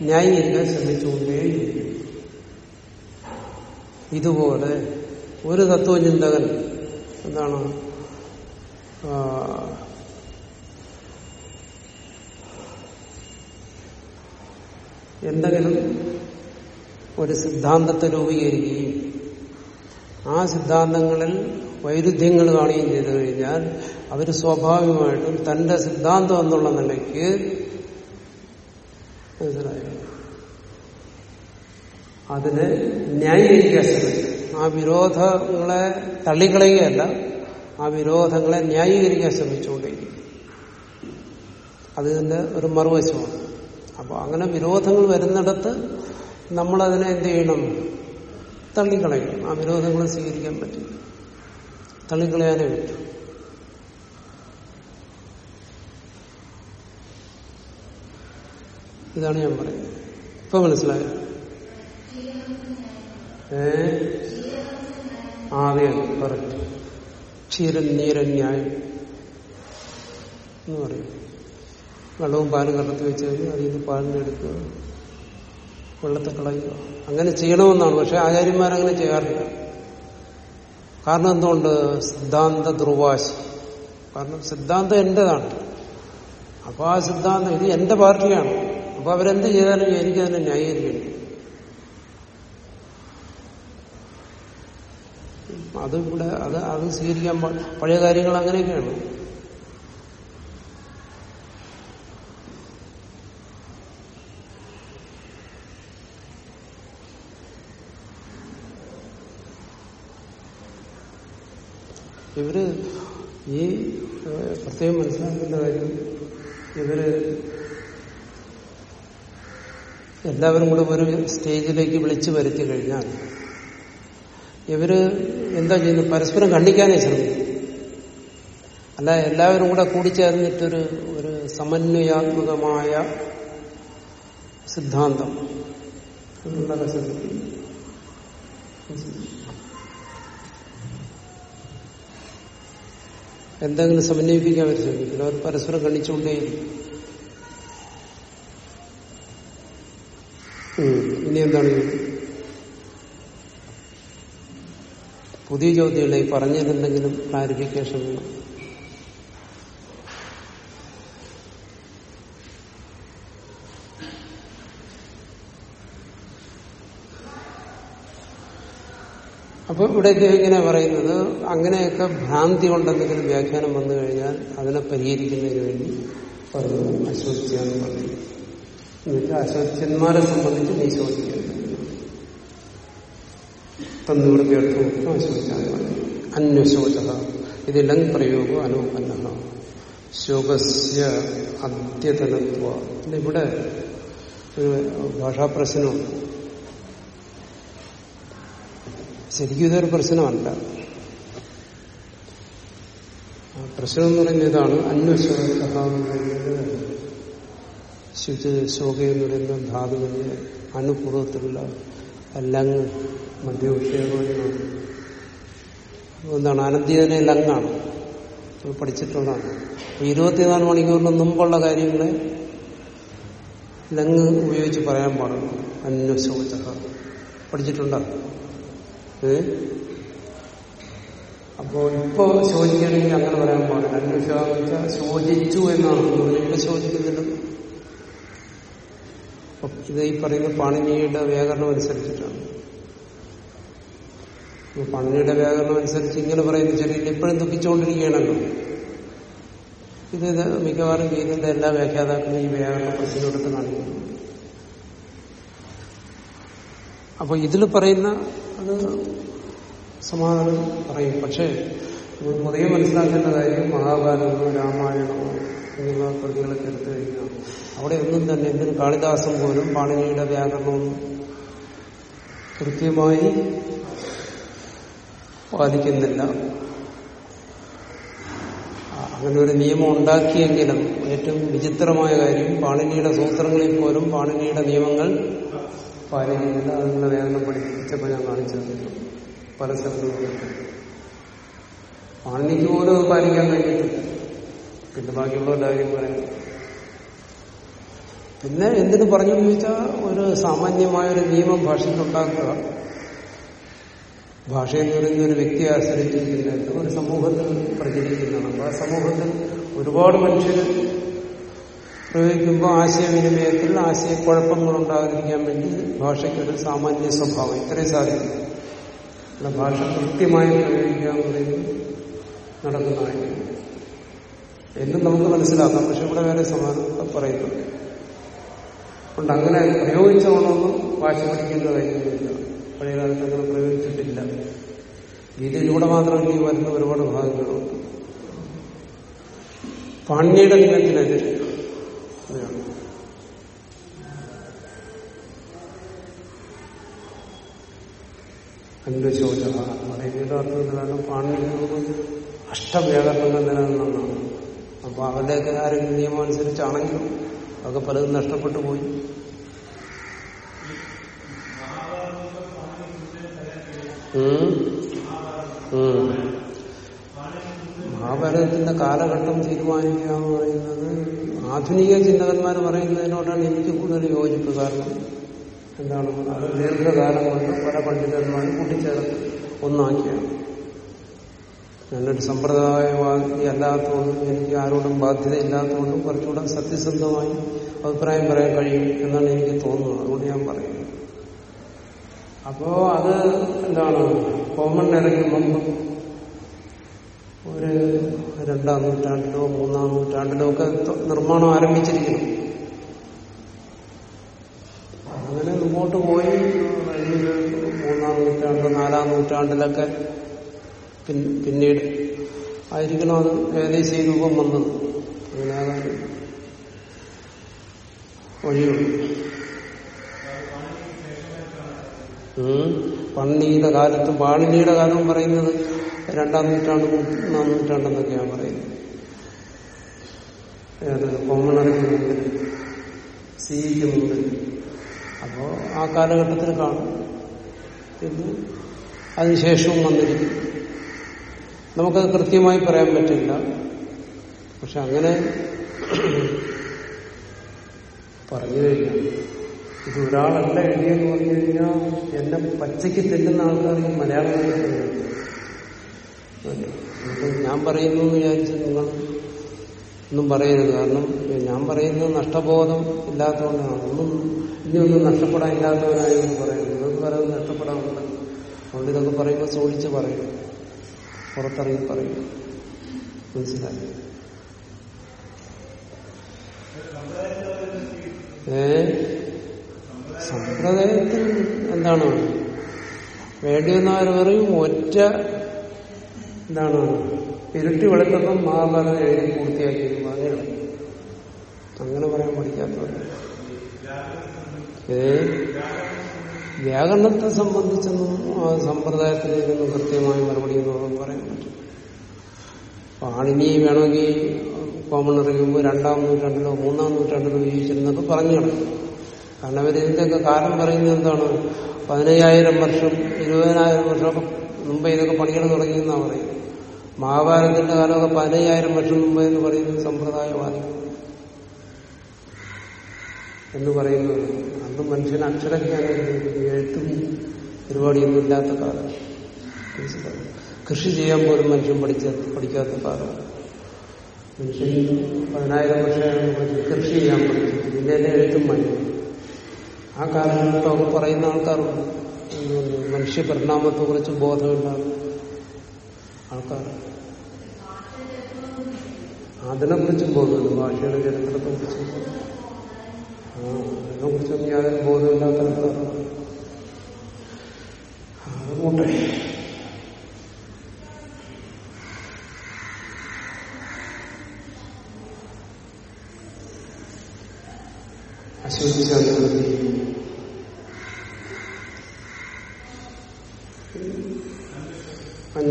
ന്യായീകരിക്കാൻ ശ്രമിച്ചുകൊണ്ടേയിരിക്കും ഇതുപോലെ ഒരു തത്വചിന്തകൻ എന്താണ്? എന്തെങ്കിലും ഒരു സിദ്ധാന്തത്തെ രൂപീകരിക്കുകയും ആ സിദ്ധാന്തങ്ങളിൽ വൈരുദ്ധ്യങ്ങൾ കാണുകയും ചെയ്തു കഴിഞ്ഞാൽ അവർ സ്വാഭാവികമായിട്ടും തന്റെ സിദ്ധാന്തം എന്നുള്ള നിലയ്ക്ക് മനസ്സിലായോ. അതിനെ ന്യായീകരിക്കാൻ ശ്രമിക്കും. ആ വിരോധങ്ങളെ തള്ളിക്കളയുകയല്ല ആ വിരോധങ്ങളെ ന്യായീകരിക്കാൻ ശ്രമിച്ചുകൊണ്ടിരിക്കും. അതിന്റെ ഒരു മറുവശമാണ്. അപ്പോൾ അങ്ങനെ വിരോധങ്ങൾ വരുന്നിടത്ത് നമ്മളതിനെ എന്ത് ചെയ്യണം? തള്ളിക്കളയണം ആ വിരോധങ്ങൾ സ്വീകരിക്കാൻ പറ്റില്ല. തള്ളിക്കളയാനേ പറ്റും. ഇതാണ് ഞാൻ പറയുന്നത്. ഇപ്പൊ മനസ്സിലായോ? ഏ? ആദ്യം കറക്റ്റ് ക്ഷീരൻ നീരൻ ന്യായം എന്ന് പറയും. വെള്ളവും പാലും കലർത്തി വെച്ച് കഴിഞ്ഞാൽ അതിൽ നിന്ന് പാലിനെടുക്കുക വെള്ളത്തെ കളയുക. അങ്ങനെ ചെയ്യണമെന്നാണ് പക്ഷെ ആചാര്യന്മാരങ്ങനെ ചെയ്യാറില്ല. കാരണം എന്തുകൊണ്ട്? സിദ്ധാന്ത ധ്രുവാശി. കാരണം സിദ്ധാന്തം എന്റേതാണ്. അപ്പൊ ആ സിദ്ധാന്തം ഇത് എന്റെ പാർട്ടിയാണ്. അപ്പൊ അവരെന്ത് ചെയ്താലും എനിക്ക് തന്നെ ന്യായീകരിക്കേണ്ടി അത് ഇവിടെ അത് അത് സ്വീകരിക്കാൻ പഴയ കാര്യങ്ങൾ അങ്ങനെയൊക്കെയാണ്. ഇവർ ഈ പ്രത്യേകം മനസ്സിലാക്കേണ്ട കാര്യം ഇവർ എല്ലാവരും കൂടെ ഒരു സ്റ്റേജിലേക്ക് വിളിച്ചു വരുത്തി കഴിഞ്ഞാൽ ഇവർ എന്താ ചെയ്യുന്നത് പരസ്പരം കണ്ടിക്കാനേ ശ്രമിക്കും. അല്ല എല്ലാവരും കൂടെ കൂടിച്ചേർന്നിട്ടൊരു ഒരു സമന്വയാത്മകമായ സിദ്ധാന്തം. എന്തെങ്കിലും സമന്വയിപ്പിക്കാൻ അവർ ശ്രമിക്കില്ല. അവർ പരസ്പരം കണിച്ചുകൊണ്ടേയിരിക്കും ഇനി എന്താണ് ചോദ്യം? പുതിയ ചോദ്യങ്ങളെ ഈ പറഞ്ഞതിലെന്തെങ്കിലും ക്ലാരിഫിക്കേഷൻ അപ്പൊ ഇവിടെ ഇദ്ദേഹം ഇങ്ങനെ പറയുന്നത് അങ്ങനെയൊക്കെ ഭ്രാന്തി കൊണ്ടെന്തെങ്കിലും വ്യാഖ്യാനം വന്നു കഴിഞ്ഞാൽ അതിനെ പരിഹരിക്കുന്നതിന് വേണ്ടി പറഞ്ഞു അശോചിക്കാന്ന് പറഞ്ഞു. എന്നുവെച്ചാൽ അശോച്യന്മാരെ സംബന്ധിച്ച് നീ ശോചിക്കുന്നു കേട്ടു അശോചാന്ന് പറഞ്ഞു അന്വശോച ഇത് ലങ് പ്രയോഗം അനുപന്ന ശോകസ്യ അദ്യതനത്വ ഇവിടെ ഒരു ഭാഷാപ്രശ്നമുണ്ട് ശരിക്കും ഇതൊരു പ്രശ്നമല്ല. പ്രശ്നം എന്ന് പറയുന്നത് ഇതാണ് അന്വശോക ശുചി ശോക എന്ന് പറയുന്ന ധാതുവിന്റെ അനുപൂർവത്തിലുള്ള ലങ് മധ്യവിഷയമാണ് എന്താണ്? അനന്തിയതിനെ ലങ്ങാണ് പഠിച്ചിട്ടുള്ളതാണ്. ഇരുപത്തിനാല് മണിക്കൂറിന് മുമ്പുള്ള കാര്യങ്ങളെ ലങ് ഉപയോഗിച്ച് പറയാൻ പാടുള്ളൂ. അന്വശോച പഠിച്ചിട്ടുണ്ടോ? ഏ? അപ്പോ ഇപ്പോ ശോചിക്കണമെങ്കിൽ അങ്ങനെ പറയാൻ പാടില്ല. അന്വേഷിച്ച ശോചിച്ചു എന്നാണ്. ഇപ്പൊ ശോചിക്കുന്നില്ല ഇത് ഈ പറയുന്ന പാണിനിയുടെ വ്യാകരണം അനുസരിച്ചിട്ടാണ്. അപ്പൊ പാണിനിയുടെ വ്യാകരണം അനുസരിച്ച് ഇങ്ങനെ പറയുന്ന ശരിയില്ല ഇപ്പോഴും ദുഃഖിച്ചുകൊണ്ടിരിക്കുകയാണല്ലോ ഇത് മിക്കവാറും ചെയ്യുന്നതിന്റെ എല്ലാ വ്യാഖ്യാതാക്കളും ഈ വ്യാകരണ പ്രശ്നമെടുത്ത് കാണിക്കുന്നു. അപ്പൊ ഇതിൽ പറയുന്ന അത് സമാധാനം പറയും. പക്ഷേ നമ്മൾ പൊതുവെ മനസ്സിലാക്കേണ്ട കാര്യം മഹാഭാരതമോ രാമായണമോ എന്നുള്ള കൃതികളൊക്കെ എടുത്തു കഴിഞ്ഞാൽ അവിടെ ഒന്നും തന്നെ എന്തിന് കാളിദാസം പോലും പാണിനിയുടെ വ്യാകരണവും കൃത്യമായി പാലിക്കുന്നില്ല ആ, അങ്ങനെ ഒരു നിയമം ഉണ്ടാക്കിയെങ്കിലും ഏറ്റവും വിചിത്രമായ കാര്യം പാണിനിയുടെ സൂത്രങ്ങളിൽ പോലും പാണിനിയുടെ നിയമങ്ങൾ പാലിക്കുന്നില്ല. അതിനുള്ള വേദന പഠിപ്പിച്ചപ്പോൾ ഞാൻ കാണിച്ചു തന്നിട്ടുണ്ട് പല സ്ഥലത്തും പാണിനിക്ക് പോലും പാലിക്കാൻ കഴിഞ്ഞിട്ടില്ല. പിന്നെ ബാക്കിയുള്ളവരുടെ കാര്യം പറയാം പിന്നെ എന്തിനു പറഞ്ഞു ചോദിച്ചാൽ ഒരു സാമാന്യമായ ഒരു നിയമം ഭാഷയിൽ ഉണ്ടാക്കുക. ഭാഷ എന്ന് പറയുന്ന ഒരു വ്യക്തിയെ ആശ്രയിച്ചിരിക്കുന്ന ഒരു സമൂഹത്തിൽ പ്രചരിക്കുന്നതാണ്. ആ സമൂഹത്തിൽ ഒരുപാട് മനുഷ്യർ പ്രയോഗിക്കുമ്പോൾ ആശയവിനിമയത്തിൽ ആശയക്കുഴപ്പങ്ങൾ ഉണ്ടാകാതിരിക്കാൻ വേണ്ടി ഭാഷയ്ക്കൊരു സാമാന്യ സ്വഭാവം ഇത്രയും സാധിക്കും അല്ല ഭാഷ കൃത്യമായി പ്രയോഗിക്കുക എന്ന് പറയുന്നത് നടക്കുന്ന എന്നും നമുക്ക് മനസ്സിലാക്കാം. പക്ഷെ ഇവിടെ വേറെ സമാനത പറയുന്നുണ്ട്. അതുകൊണ്ട് അങ്ങനെ പ്രയോഗിച്ചോണമെന്നും ഭാഷ പഠിക്കേണ്ട പഴയ കാലത്ത് അങ്ങനെ പ്രയോഗിച്ചിട്ടില്ല. ഗീതയിലൂടെ മാത്രമല്ല ഈ വരുന്ന ഒരുപാട് ഭാഗങ്ങളുണ്ട്. പാണ്യയുടെ നിയമത്തിനെതിരെ ഇതാണ്. അന്വശോച പറയുന്നതിന്റെ അർത്ഥം എന്താണ് പാണ്ഡിത്യവും അഷ്ടവ്യാകരണങ്ങൾ നിലനിന്നാണ് അപ്പൊ അവരുടെയൊക്കെ ആരെങ്കിലും നിയമം അനുസരിച്ചാണെങ്കിലും അതൊക്കെ പലതും നഷ്ടപ്പെട്ടു പോയി ഉം. ഉം. മഹാഭാരതത്തിന്റെ കാലഘട്ടം തീരുമാനിക്കുക എന്ന് പറയുന്നത് ആധുനിക ചിന്തകന്മാർ പറയുന്നതിനോടാണ് എനിക്ക് കൂടുതൽ യോജിപ്പ് കാരണം എന്താണ്? അത് ദീർഘകാലം കൊണ്ട് പല പണ്ഡിതന്മാരും കൂട്ടിച്ചേർത്ത് ഒന്നാക്കിയാണ്. ഞാനൊരു സമ്പ്രദായവാദി അല്ലാത്തതുകൊണ്ടും എനിക്ക് ആരോടും ബാധ്യതയില്ലാത്തതുകൊണ്ടും കുറച്ചുകൂടെ സത്യസന്ധമായി അഭിപ്രായം പറയാൻ കഴിയും എന്നാണ് എനിക്ക് തോന്നുന്നത്. അതുകൊണ്ട് ഞാൻ പറയുന്നത് അപ്പോ അത് എന്താണ്? കോമൺ ഇറങ്ങി മുമ്പ് ഒരു രണ്ടാം നൂറ്റാണ്ടിലോ മൂന്നാം നൂറ്റാണ്ടിലോ ഒക്കെ നിർമ്മാണം ആരംഭിച്ചിരിക്കണം അങ്ങനെ മുമ്പോട്ട് പോയി മൂന്നാം നൂറ്റാണ്ട് നാലാം നൂറ്റാണ്ടിലൊക്കെ പിന്നീട് ആയിരിക്കണം അത് ഏകദേശം രൂപം വന്നത്. അങ്ങനെ വഴിയുള്ളൂ. പണ്ണിയുടെ കാലത്ത് പാണിനിയുടെ കാലം പറയുന്നത്. രണ്ടാം നൂറ്റാണ്ട് മൂന്നാം നൂറ്റാണ്ടെന്നൊക്കെയാണ് പറയുന്നത്. കോമണറിക്ക് മുമ്പിൽ അപ്പോ ആ കാലഘട്ടത്തിൽ കാണും. പിന്നെ അതിനുശേഷവും വന്നിരിക്കും. നമുക്കത് കൃത്യമായി പറയാൻ പറ്റില്ല. പക്ഷെ അങ്ങനെ പറഞ്ഞു കഴിഞ്ഞാൽ ഇത് ഒരാളല്ല എഴുതിയെന്ന് പറഞ്ഞു കഴിഞ്ഞാൽ എന്നെ പച്ചയ്ക്ക് തെല്ലുന്ന മലയാളം മലയാളത്തിൽ ഞാൻ പറയുന്നു എന്ന് വിചാരിച്ച് നിങ്ങൾ ഒന്നും പറയരുത്. കാരണം ഞാൻ പറയുന്നത് നഷ്ടബോധം ഇല്ലാത്തവനാണ് ഒന്നും ഇനിയൊന്നും നഷ്ടപ്പെടാൻ ഇല്ലാത്തവനായി എന്ന് പറയുന്നത് നിങ്ങൾക്ക് പറയുന്നത് നഷ്ടപ്പെടാനുണ്ട്. അതുകൊണ്ട് ഇതൊക്കെ പറയുമ്പോൾ സൂക്ഷിച്ച് പറയും. പുറത്തിറങ്ങി പറയും. മനസ്സിലായി? ഏ? സമ്പ്രദായത്തിൽ എന്താണ്? വേണ്ടിയെന്നവർ പറയും ഒറ്റ എന്താണ് ഇരുട്ടി വെളുത്തപ്പം മഹാഭാരതം എഴുതി പൂർത്തിയാക്കിയിരുന്നു അങ്ങനെ അങ്ങനെ പറയാൻ പഠിക്കാത്തവർ ഏ വ്യാകരണത്തെ സംബന്ധിച്ചൊന്നും ആ സമ്പ്രദായത്തിലേക്കൊന്നും കൃത്യമായ മറുപടി എന്ന് പറയാൻ പറ്റും പാണിനി വേണമെങ്കിൽ കോമൺ അറിയുമ്പോൾ രണ്ടാം നൂറ്റാണ്ടിലോ മൂന്നാം നൂറ്റാണ്ടിലോ ജീവിച്ചിരുന്നൊക്കെ പറഞ്ഞു കിടക്കും. കാരണം അവർ ഇതിന്റെയൊക്കെ കാലം പറയുന്നത് എന്താണ്? പതിനയ്യായിരം വർഷം ഇരുപതിനായിരം വർഷമൊക്കെ മുമ്പ് ഇതൊക്കെ പണികൾ തുടങ്ങിയെന്നാണ് പറയുന്നത്. മഹാഭാരതത്തിന്റെ കാലമൊക്കെ പതിനയ്യായിരം വർഷം മുമ്പ് എന്ന് പറയുന്നത് സമ്പ്രദായവാദി എന്ന് പറയുന്നത്. അന്ന് മനുഷ്യന് അക്ഷരജ്ഞാനം എഴുത്തും പരിപാടിയൊന്നും ഇല്ലാത്ത കാലം. കൃഷി ചെയ്യാൻ പോലും മനുഷ്യൻ പഠിച്ച പഠിക്കാത്ത കാലം. മനുഷ്യൻ പതിനായിരം വർഷമായിരുന്നു മനുഷ്യൻ കൃഷി ചെയ്യാൻ പഠിച്ചു. പിന്നെ എഴുത്തും മതി ആ കാലഘട്ടമൊക്കെ പറയുന്ന ആൾക്കാരുണ്ട്. മനുഷ്യ പരിണാമത്തെ കുറിച്ച് ബോധമില്ലാതെ ആൾക്കാർ അതിനെക്കുറിച്ചും ബോധമുണ്ട് ഭാഷയുടെ ചരിത്രത്തെ കുറിച്ചും. ആ അതിനെ കുറിച്ചൊന്നും യാതൊരു ബോധമില്ലാത്ത ആൾക്കാർ അത് പോട്ടെ.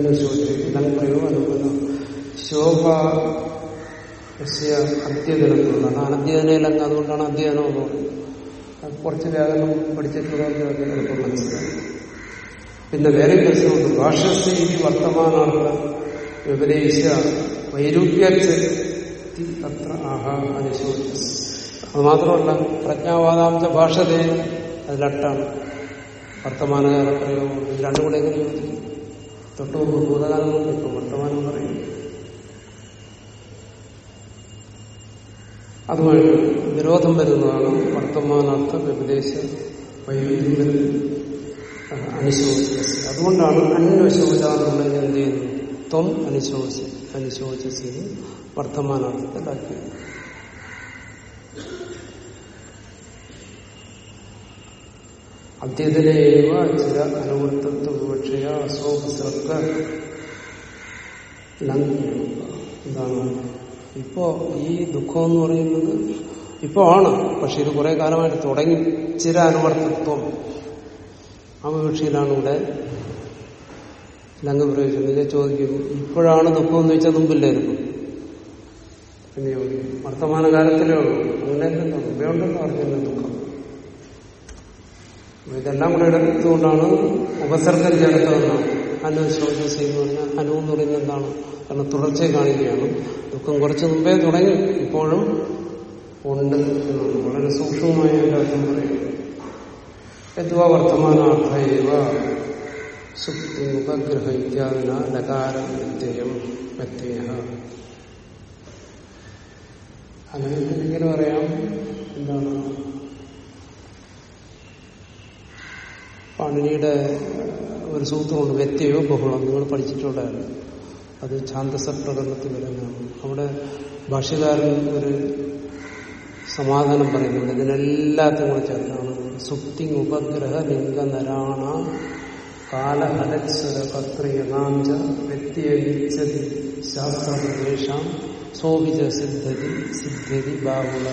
അശോചിച്ചാൽ അന്വശോചി പ്രയോ പ്രയോഗം ശോഭ അധ്യയനത്തിലുള്ളതാണ് അനധ്യയനയിലങ്ങ് അതുകൊണ്ടാണ് അധ്യയനം എന്ന് പറയുന്നത് കുറച്ച് വ്യാകരണം മനസ്സിലായി പിന്നെ വേറെ പ്രശ്നമുണ്ട്. ഭാഷസ്ഥിതി വർത്തമാനാർത്ഥ വിപരീശ വൈരുദ്ധ്യത്തി അത്ര ആഹാ അനുശോച അത് മാത്രമല്ല പ്രജ്ഞാവാദാംശ ഭാഷതേ അതിലട്ടാണ്. വർത്തമാനകാല പ്രയോഗം രണ്ടുകൂടെ രണ്ടും കൂടെ എങ്ങനെ യോജിക്കും തൊട്ട് മുമ്പ് ഭൂതകാലം കൊണ്ട് ഇപ്പം വർത്തമാനം പറയും. അതുവഴി വിരോധം വരുന്നതാണ് വർത്തമാനാർത്ഥ വ്യപദേശ വൈവിധ്യം അനുശോചിച്ച അതുകൊണ്ടാണ് അന്വശോച എന്നുള്ളതിന് എന്ത് ചെയ്യുന്നു? ത്വം അനുശോചി അനുശോചിച്ച് വർത്തമാനാർത്ഥത്തിലാക്കിയത് അദ്യതനേവ ചില അനുവർത്തത്വ വിവക്ഷയ അശോകസർക്ക എന്താണ് ഇപ്പോ ഈ ദുഃഖം എന്ന് പറയുന്നത് ഇപ്പോ ആണ്. പക്ഷെ ഇത് കുറെ കാലമായിട്ട് തുടങ്ങി. ചില അനുവർത്തത്വം. ആ വിവക്ഷയിലാണ് ഇവിടെ ലംഘ പ്രവേശിച്ചത് ഞാൻ ചോദിക്കും ഇപ്പോഴാണ് ദുഃഖം എന്ന് വെച്ചാൽ മുമ്പില്ലായിരുന്നു എന്ന് വർത്തമാനകാലത്തിലേ ഉള്ളൂ. അങ്ങനെ മുമ്പേ ഉണ്ടല്ലോ അറിഞ്ഞല്ലോ ദുഃഖം. ഇതെല്ലാം കൂടെ എടുത്തുകൊണ്ടാണ് ഉപസർഗം ചേർത്തതെന്നാണ് അനു ശ്രോതസ് എന്ന് പറഞ്ഞാൽ അനു എന്ന് പറയുന്നത് എന്താണ്? കാരണം തുടർച്ചയെ കാണിക്കുകയാണ്. ദുഃഖം കുറച്ച് മുമ്പേ തുടങ്ങി. ഇപ്പോഴും ഉണ്ട് എന്നാണ് വളരെ സൂക്ഷ്മമായ എന്റെ അർത്ഥം പറയുന്നത് യദ്വാ വർത്തമാനാർത്ഥൈവ സുക്തി ഉപഗ്രഹ ഇത്യാദിന ലകാര വ്യത്യയം വ്യത്യയ അങ്ങനെ ഇങ്ങനെ പറയാം. എന്താണ്? പാണിനിയുടെ ഒരു സൂത്രമുണ്ട് വ്യത്യയോ ബഹുളം നിങ്ങൾ പഠിച്ചിട്ടുണ്ടായിരുന്നു. അത് ഛാന്തസ പ്രകടനത്തിൽ വരുന്നതാണ്. അവിടെ ഭാഷകാരൻ ഒരു സമാധാനം പറയുന്നുണ്ട്. ഇതിനെല്ലാത്തും കൂടെ ചേർത്താണ്. സുപ്തി ഉപഗ്രഹ ലിംഗ നരാണ കാലഹലസ്വര കത്രിയനാഞ്ച വ്യക്തിയതി ശാസ്ത്രപ്രദേശം സോഭിജ സിദ്ധതി സിദ്ധതി ബാഹുള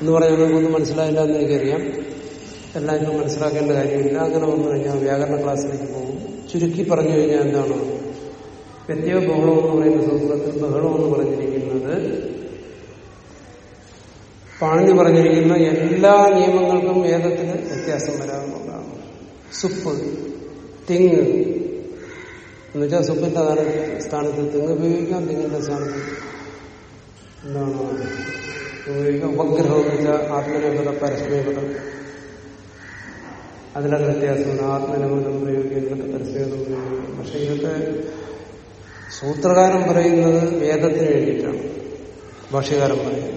എന്ന് പറയുന്നത് നമുക്കൊന്നും മനസ്സിലായില്ല എന്ന് എനിക്കറിയാം. എല്ലാവരും മനസ്സിലാക്കേണ്ട കാര്യമില്ല. അങ്ങനെ വന്നു കഴിഞ്ഞാൽ വ്യാകരണ ക്ലാസ്സിലേക്ക് പോകും. ചുരുക്കി പറഞ്ഞു കഴിഞ്ഞാൽ എന്താണ്? വ്യത്യ ബഹളം എന്ന് പറയുന്ന സൂത്രത്തിൽ ബഹളം എന്ന് പറഞ്ഞിരിക്കുന്നത് പാണി പറഞ്ഞിരിക്കുന്ന എല്ലാ നിയമങ്ങൾക്കും വേദത്തിന് വ്യത്യാസം വരാവുന്നതാണ് സുപ്പ് തിങ്. എന്നുവെച്ചാൽ സുപ്പിന്റെ സ്ഥാനത്ത് തിങ് ഉപയോഗിക്കാം തിങ്ങിന്റെ സ്ഥാനത്ത് എന്താണ് ഉപയോഗിക്കാം? ഉപഗ്രഹം എന്ന് വെച്ചാൽ ആത്മനിർഭര പരസ്മേപദം അതിലൊക്കെ വ്യത്യാസമുണ്ട്. പ്രയോഗിക്കുക ഇതിലൊക്കെ പരസ്മേപദം പ്രയോഗിക്കുക പക്ഷെ ഇതൊക്കെ സൂത്രകാരം പറയുന്നത് വേദത്തിന് വേണ്ടിയിട്ടാണ്. ഭാഷ്യകാരം പറയുന്നത്.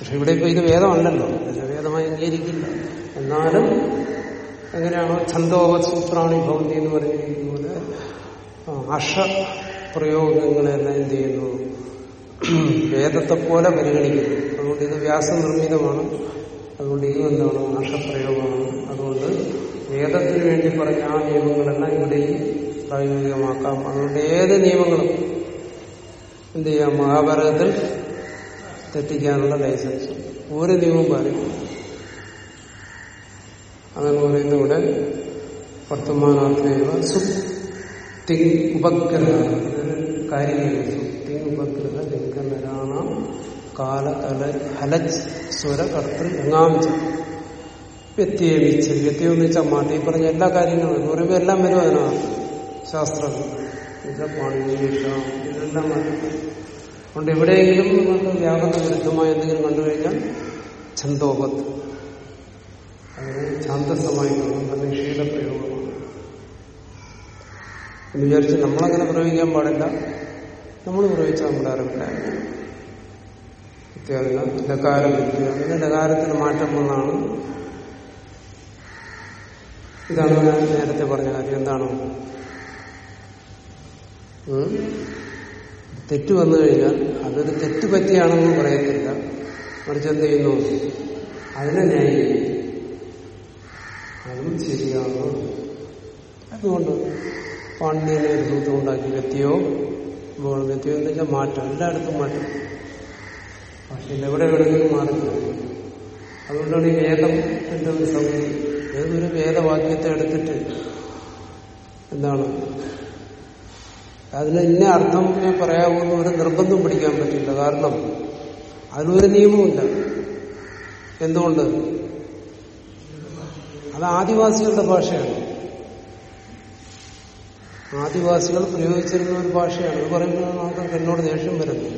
പക്ഷെ ഇവിടെ ഇപ്പൊ ഇത് വേദമല്ലല്ലോ. ഇതിനെ വേദമായി അംഗീകരിക്കില്ല. എന്നാലും എങ്ങനെയാണോ ഛന്തോപത് സൂത്രാണി ഭവന്തി എന്ന് പറഞ്ഞിരിക്കുന്ന പോലെ അഷ പ്രയോഗങ്ങളെ എന്ത് ചെയ്യുന്നു? വേദത്തെ പോലെ പരിഗണിക്കുന്നു. അതുകൊണ്ട് ഇത് വ്യാസനിർമ്മിതമാണ്. അതുകൊണ്ട് ഇതും എന്താണ്? ആഷപ്രയോഗമാണ് അതുകൊണ്ട് വേദത്തിന് വേണ്ടി പറഞ്ഞ ആ നിയമങ്ങളെല്ലാം ഇവിടെയും പ്രായോഗികമാക്കാം. അതുകൊണ്ട് ഏത് നിയമങ്ങളും എന്ത് ചെയ്യാം? മഹാഭാരതത്തിൽ തെറ്റിക്കാനുള്ള ലൈസൻസ് ഒരു നിയമം പാലിക്കും അങ്ങനെ പറയുന്ന ഇവിടെ വർത്തമാനാർത്ഥമേവ സുപ്തി ഉപഗ്രഹ. ഇതൊരു സുപ്തി ഉപഗ്രഹ ലിംഗനരാണ കാല ഹലജ് സ്വര കർത്തൃ എങ്ങാമിച്ച വ്യത്യയമിച്ച് വ്യത്യം എന്ന് വെച്ചാൽ മാറ്റി പറഞ്ഞ എല്ലാ കാര്യങ്ങളും എന്ന് പറയുമ്പോൾ എല്ലാം വരും അതിനകത്ത്. ശാസ്ത്രം ഇതെല്ലാം അതുകൊണ്ട് എവിടെയെങ്കിലും നിങ്ങൾക്ക് വ്യാപക വിരുദ്ധമായ എന്തെങ്കിലും കണ്ടുകഴിഞ്ഞാൽ ഛന്തോപത്ത് അതിന് ഛാന്തസമായി നല്ല ക്ഷീതപ്രയോഗമാണ് എന്ന് വിചാരിച്ച് നമ്മളങ്ങനെ പ്രയോഗിക്കാൻ പാടില്ല. നമ്മൾ പ്രയോഗിച്ചാൽ നമ്മുടെ അറിവില്ലായ്മ ഇത്യാദിന ലകാരം വിദ്യ പിന്നെ ലകാരത്തിന് മാറ്റം വന്നാണ് ഇതാണ് ഞാൻ നേരത്തെ പറഞ്ഞ കാര്യം. എന്താണ്? തെറ്റ് വന്നു കഴിഞ്ഞാൽ അതൊരു തെറ്റ് പറ്റിയാണെന്ന് പറയത്തില്ല. മറിച്ച് എന്ത് ചെയ്യുന്നു? അതിനെ ന്യായീകരിക്കും. അതും ശരിയാണ്? അതുകൊണ്ട് പാണ്ഡ്യനെ ഒരു സൂത്രം ഉണ്ടാക്കി വ്യക്തിയോ എന്ന് വെച്ചാൽ മാറ്റം. എല്ലായിടത്തും മാറ്റം. പക്ഷെ എവിടെ എവിടെയെങ്കിലും മാറില്ല അതുകൊണ്ടാണ് ഈ വേദം എന്റെ ഒരു സൗകര്യം ഏതൊരു വേദവാക്യത്തെ എടുത്തിട്ട് എന്താണ്? അതിന് ഇന്ന അർത്ഥം ഞാൻ പറയാവുന്ന ഒരു നിർബന്ധം പിടിക്കാൻ പറ്റില്ല. കാരണം അതിനൊരു നിയമവുമില്ല. എന്തുകൊണ്ട്? അത് ആദിവാസികളുടെ ഭാഷയാണ്. ആദിവാസികൾ പ്രയോഗിച്ചിരുന്ന ഒരു ഭാഷയാണ്. അത് പറയുമ്പോൾ നമുക്ക് എന്നോട് ദേഷ്യം വരുന്നു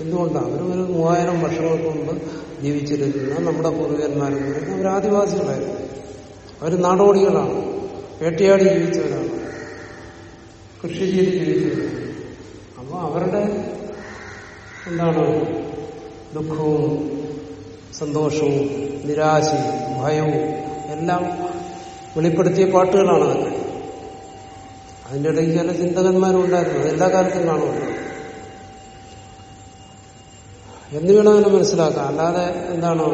എന്തുകൊണ്ടാണ് അവർ ഒരു മൂവായിരം വർഷങ്ങൾക്ക് മുമ്പ് ജീവിച്ചിരുന്ന നമ്മുടെ പൂർവികന്മാരെന്ന് പറയുന്നത് അവർ ആദിവാസികളായിരുന്നു അവർ നാടോടികളാണ്. വേട്ടയാടി ജീവിച്ചവരാണ്. കൃഷി ചെയ്ത് ജീവിച്ചവരാണ്. അപ്പോൾ അവരുടെ എന്താണ് ദുഃഖവും സന്തോഷവും നിരാശയും ഭയവും എല്ലാം വെളിപ്പെടുത്തിയ പാട്ടുകളാണ് അതൊക്കെ അതിന്റെ ഇടയ്ക്ക് ചില ചിന്തകന്മാരും ഉണ്ടായിരുന്നു അതെല്ലാ കാലത്തും കാണുമല്ലോ എന്ന് വേണം അതിനെ മനസ്സിലാക്കാം അല്ലാതെ എന്താണോ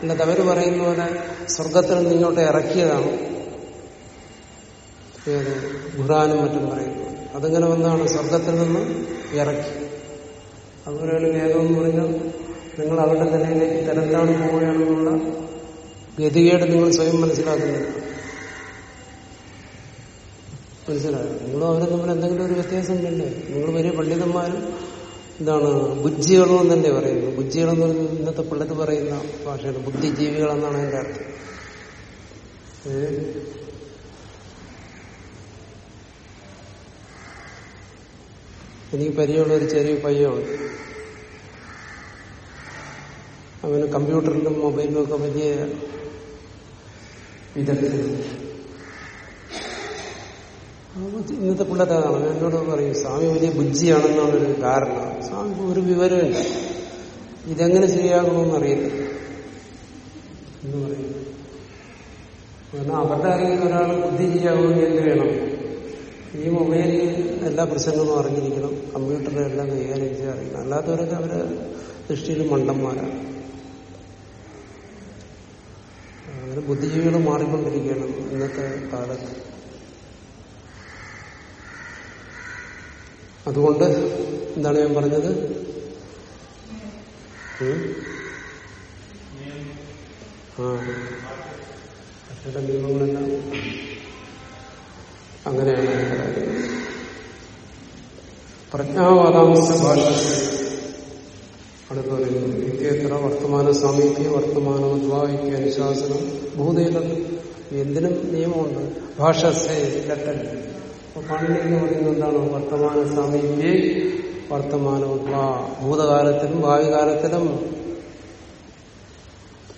അല്ലാതെ അവർ പറയുന്ന പോലെ സ്വർഗത്തിൽ നിന്നോട്ട് ഇറക്കിയതാണ്. ഏത്? ഖുറാനും മറ്റും പറയുന്നു അതിങ്ങനെ വന്നാണ് സ്വർഗത്തിൽ നിന്ന് ഇറക്കി. അതുപോലെയാണ് വേദം എന്ന് പറഞ്ഞാൽ നിങ്ങൾ അവരുടെ നിലയിലേക്ക് തരംതാണ് പോവുകയാണെന്നുള്ള ഗതികേട് നിങ്ങൾ സ്വയം മനസ്സിലാക്കുന്നില്ല. മനസ്സിലായോ? നിങ്ങൾ അവരെ തമ്മിൽ എന്തെങ്കിലും ഒരു വ്യത്യാസം ഉണ്ടല്ലേ നിങ്ങൾ വലിയ പണ്ഡിതന്മാരും എന്താണ് ബുദ്ധികളും എന്നല്ലേ പറയുന്നത്? ബുദ്ധികളെന്ന് പറഞ്ഞാൽ ഇന്നത്തെ പിള്ളേർ പറയുന്ന ഭാഷയാണ്. ബുദ്ധിജീവികൾ എന്നാണ് അതിന്റെ അർത്ഥം. എനിക്ക് പരിചയമുള്ള ഒരു ചെറിയ പയ്യാണ് അവന് കമ്പ്യൂട്ടറിലും മൊബൈലിലും ഒക്കെ വലിയ വിദഗ്ധൻ ഇന്നത്തെ പിള്ളേരാണ് എന്നോട് പറയും സ്വാമി വലിയ ബുദ്ധിയാണെന്നാണ് ഒരു ധാരണ. സ്വാമിക്ക് ഒരു വിവരമില്ല ഇതെങ്ങനെ ശരിയാകണമെന്ന് അറിയില്ല എന്ന് പറയും. കാരണം അവരുടെ അറിയുന്ന ഒരാൾ ബുദ്ധിജീവിയാകണമെങ്കിൽ എന്ത് വേണം? ഈ മൊബൈലിൽ എല്ലാ പ്രശ്നങ്ങളും അറിഞ്ഞിരിക്കണം. കമ്പ്യൂട്ടറിൽ എല്ലാം കൈകാര്യം ചെയ്യാൻ അറിയണം. അല്ലാത്തവരൊക്കെ അവരെ ദൃഷ്ടിയിൽ മണ്ടന്മാരാണ്. അങ്ങനെ ബുദ്ധിജീവികൾ മാറിക്കൊണ്ടിരിക്കുകയാണ് ഇന്നത്തെ കാലത്ത്. അതുകൊണ്ട് എന്താണ് ഞാൻ പറഞ്ഞത്? ആ. നിയമങ്ങളെല്ലാം അങ്ങനെയാണ് പ്രജ്ഞാവാദാംശ ഭാഷ അടുത്ത് പറയുന്നു ഇത്യത്ര വർത്തമാന സാമീപ്യ വർത്തമാനോദ്വാ ഇത്യ അനുശാസനം ഭൂതയിലും എന്തിനും നിയമമുണ്ട്. ഭാഷസേ ലട്ടൻ. അപ്പൊ പാണിനി എന്ന് പറയുന്നത് എന്താണ് വർത്തമാന സാമീപ്യേ വർത്തമാന ഭൂതകാലത്തിലും ഭാവി കാലത്തിലും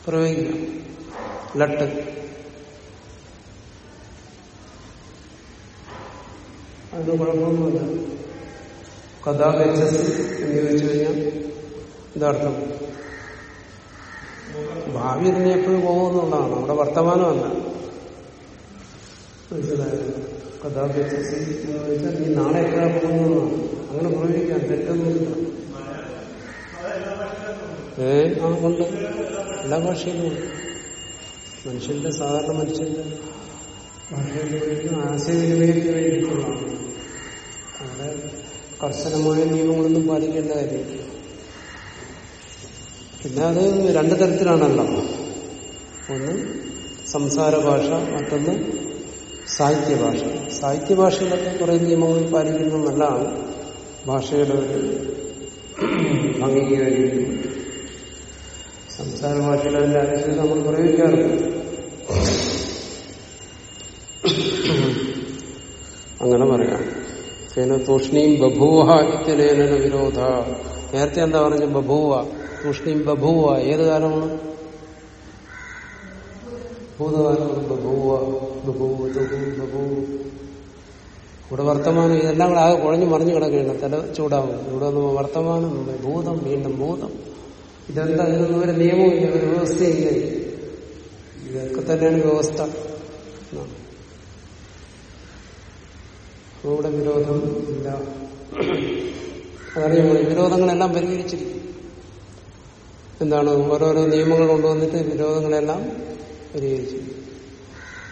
പ്രയോഗിക്കാം. ലട്ട്. അതിന് കുഴപ്പമൊന്നുമില്ല. കഥാഗച്ഛസ് എന്ന് ചോദിച്ചു കഴിഞ്ഞാൽ എന്താർത്ഥം ഭാവി തന്നെ എപ്പോഴും പോകുന്നുള്ളതാണ് അവിടെ വർത്തമാനമല്ല. എന്ന് ചോദിച്ചാൽ നീ നാളെ എത്ര പോകുന്നതെന്നാണ് അങ്ങനെ പ്രയോഗിക്കാൻ തെറ്റൊന്നുമില്ല ഏ? ആ കൊണ്ട് എല്ലാ ഭാഷയിലും മനുഷ്യന്റെ സാധാരണ മനുഷ്യന്റെ. ഭാഷയിലും ആശയവിനിമയത്തിന് വേണ്ടിയിട്ടുള്ളതാണ് അവിടെ കർശനമായ നിയമങ്ങളൊന്നും പാലിക്കേണ്ട കാര്യമില്ല. പിന്നെ അത് രണ്ടു തരത്തിലാണല്ലോ. ഒന്ന് സംസാര ഭാഷ മറ്റൊന്ന് സാഹിത്യ സാഹിത്യഭാഷയിലൊക്കെ സാഹിത്യ ഭാഷയിലൊക്കെ കുറെ നിയമങ്ങൾ പാലിക്കുന്നത് നല്ലതാണ്. ഭാഷയുടെ ഒരു ഭംഗിക്ക് സംസാര ഭാഷയിൽ അതിന്റെ ആവശ്യം നമ്മൾ പ്രയോഗിക്കാറുണ്ട് അങ്ങനെ പറയാം. കേന തൂഷ്ണീം ബഭൂവ ഇത്യനേന വിരോധ. നേരത്തെ എന്താ പറഞ്ഞു ബഭൂവ. തൂഷ്ണീം ബഭൂവ. ഏത് കാലമാണ് ഭൂതകാലമാണ് ബഭൂവ. ബഭൂവ തുഹു ബഭൂ ഇവിടെ വർത്തമാനം ഇതെല്ലാം കൂടെ ആകെ കുഴഞ്ഞു മറിഞ്ഞു കിടക്കുകയാണ്. തല ചൂടാവും. ഇവിടെ നമ്മൾ വർത്തമാനം ഭൂതം വീണ്ടും ഭൂതം ഇതെന്താ? ഇതൊന്നും ഒരു നിയമമില്ല ഒരു വ്യവസ്ഥയില്ല ഇതൊക്കെ തന്നെയാണ് വ്യവസ്ഥ. ഇവിടെ വിരോധം ഇല്ല. അതറിയാം വിരോധങ്ങളെല്ലാം പരിഹരിച്ചിരിക്കും. എന്താണ്? ഓരോരോ നിയമങ്ങൾ കൊണ്ടുവന്നിട്ട് വിരോധങ്ങളെല്ലാം പരിഹരിച്ചിരിക്കും.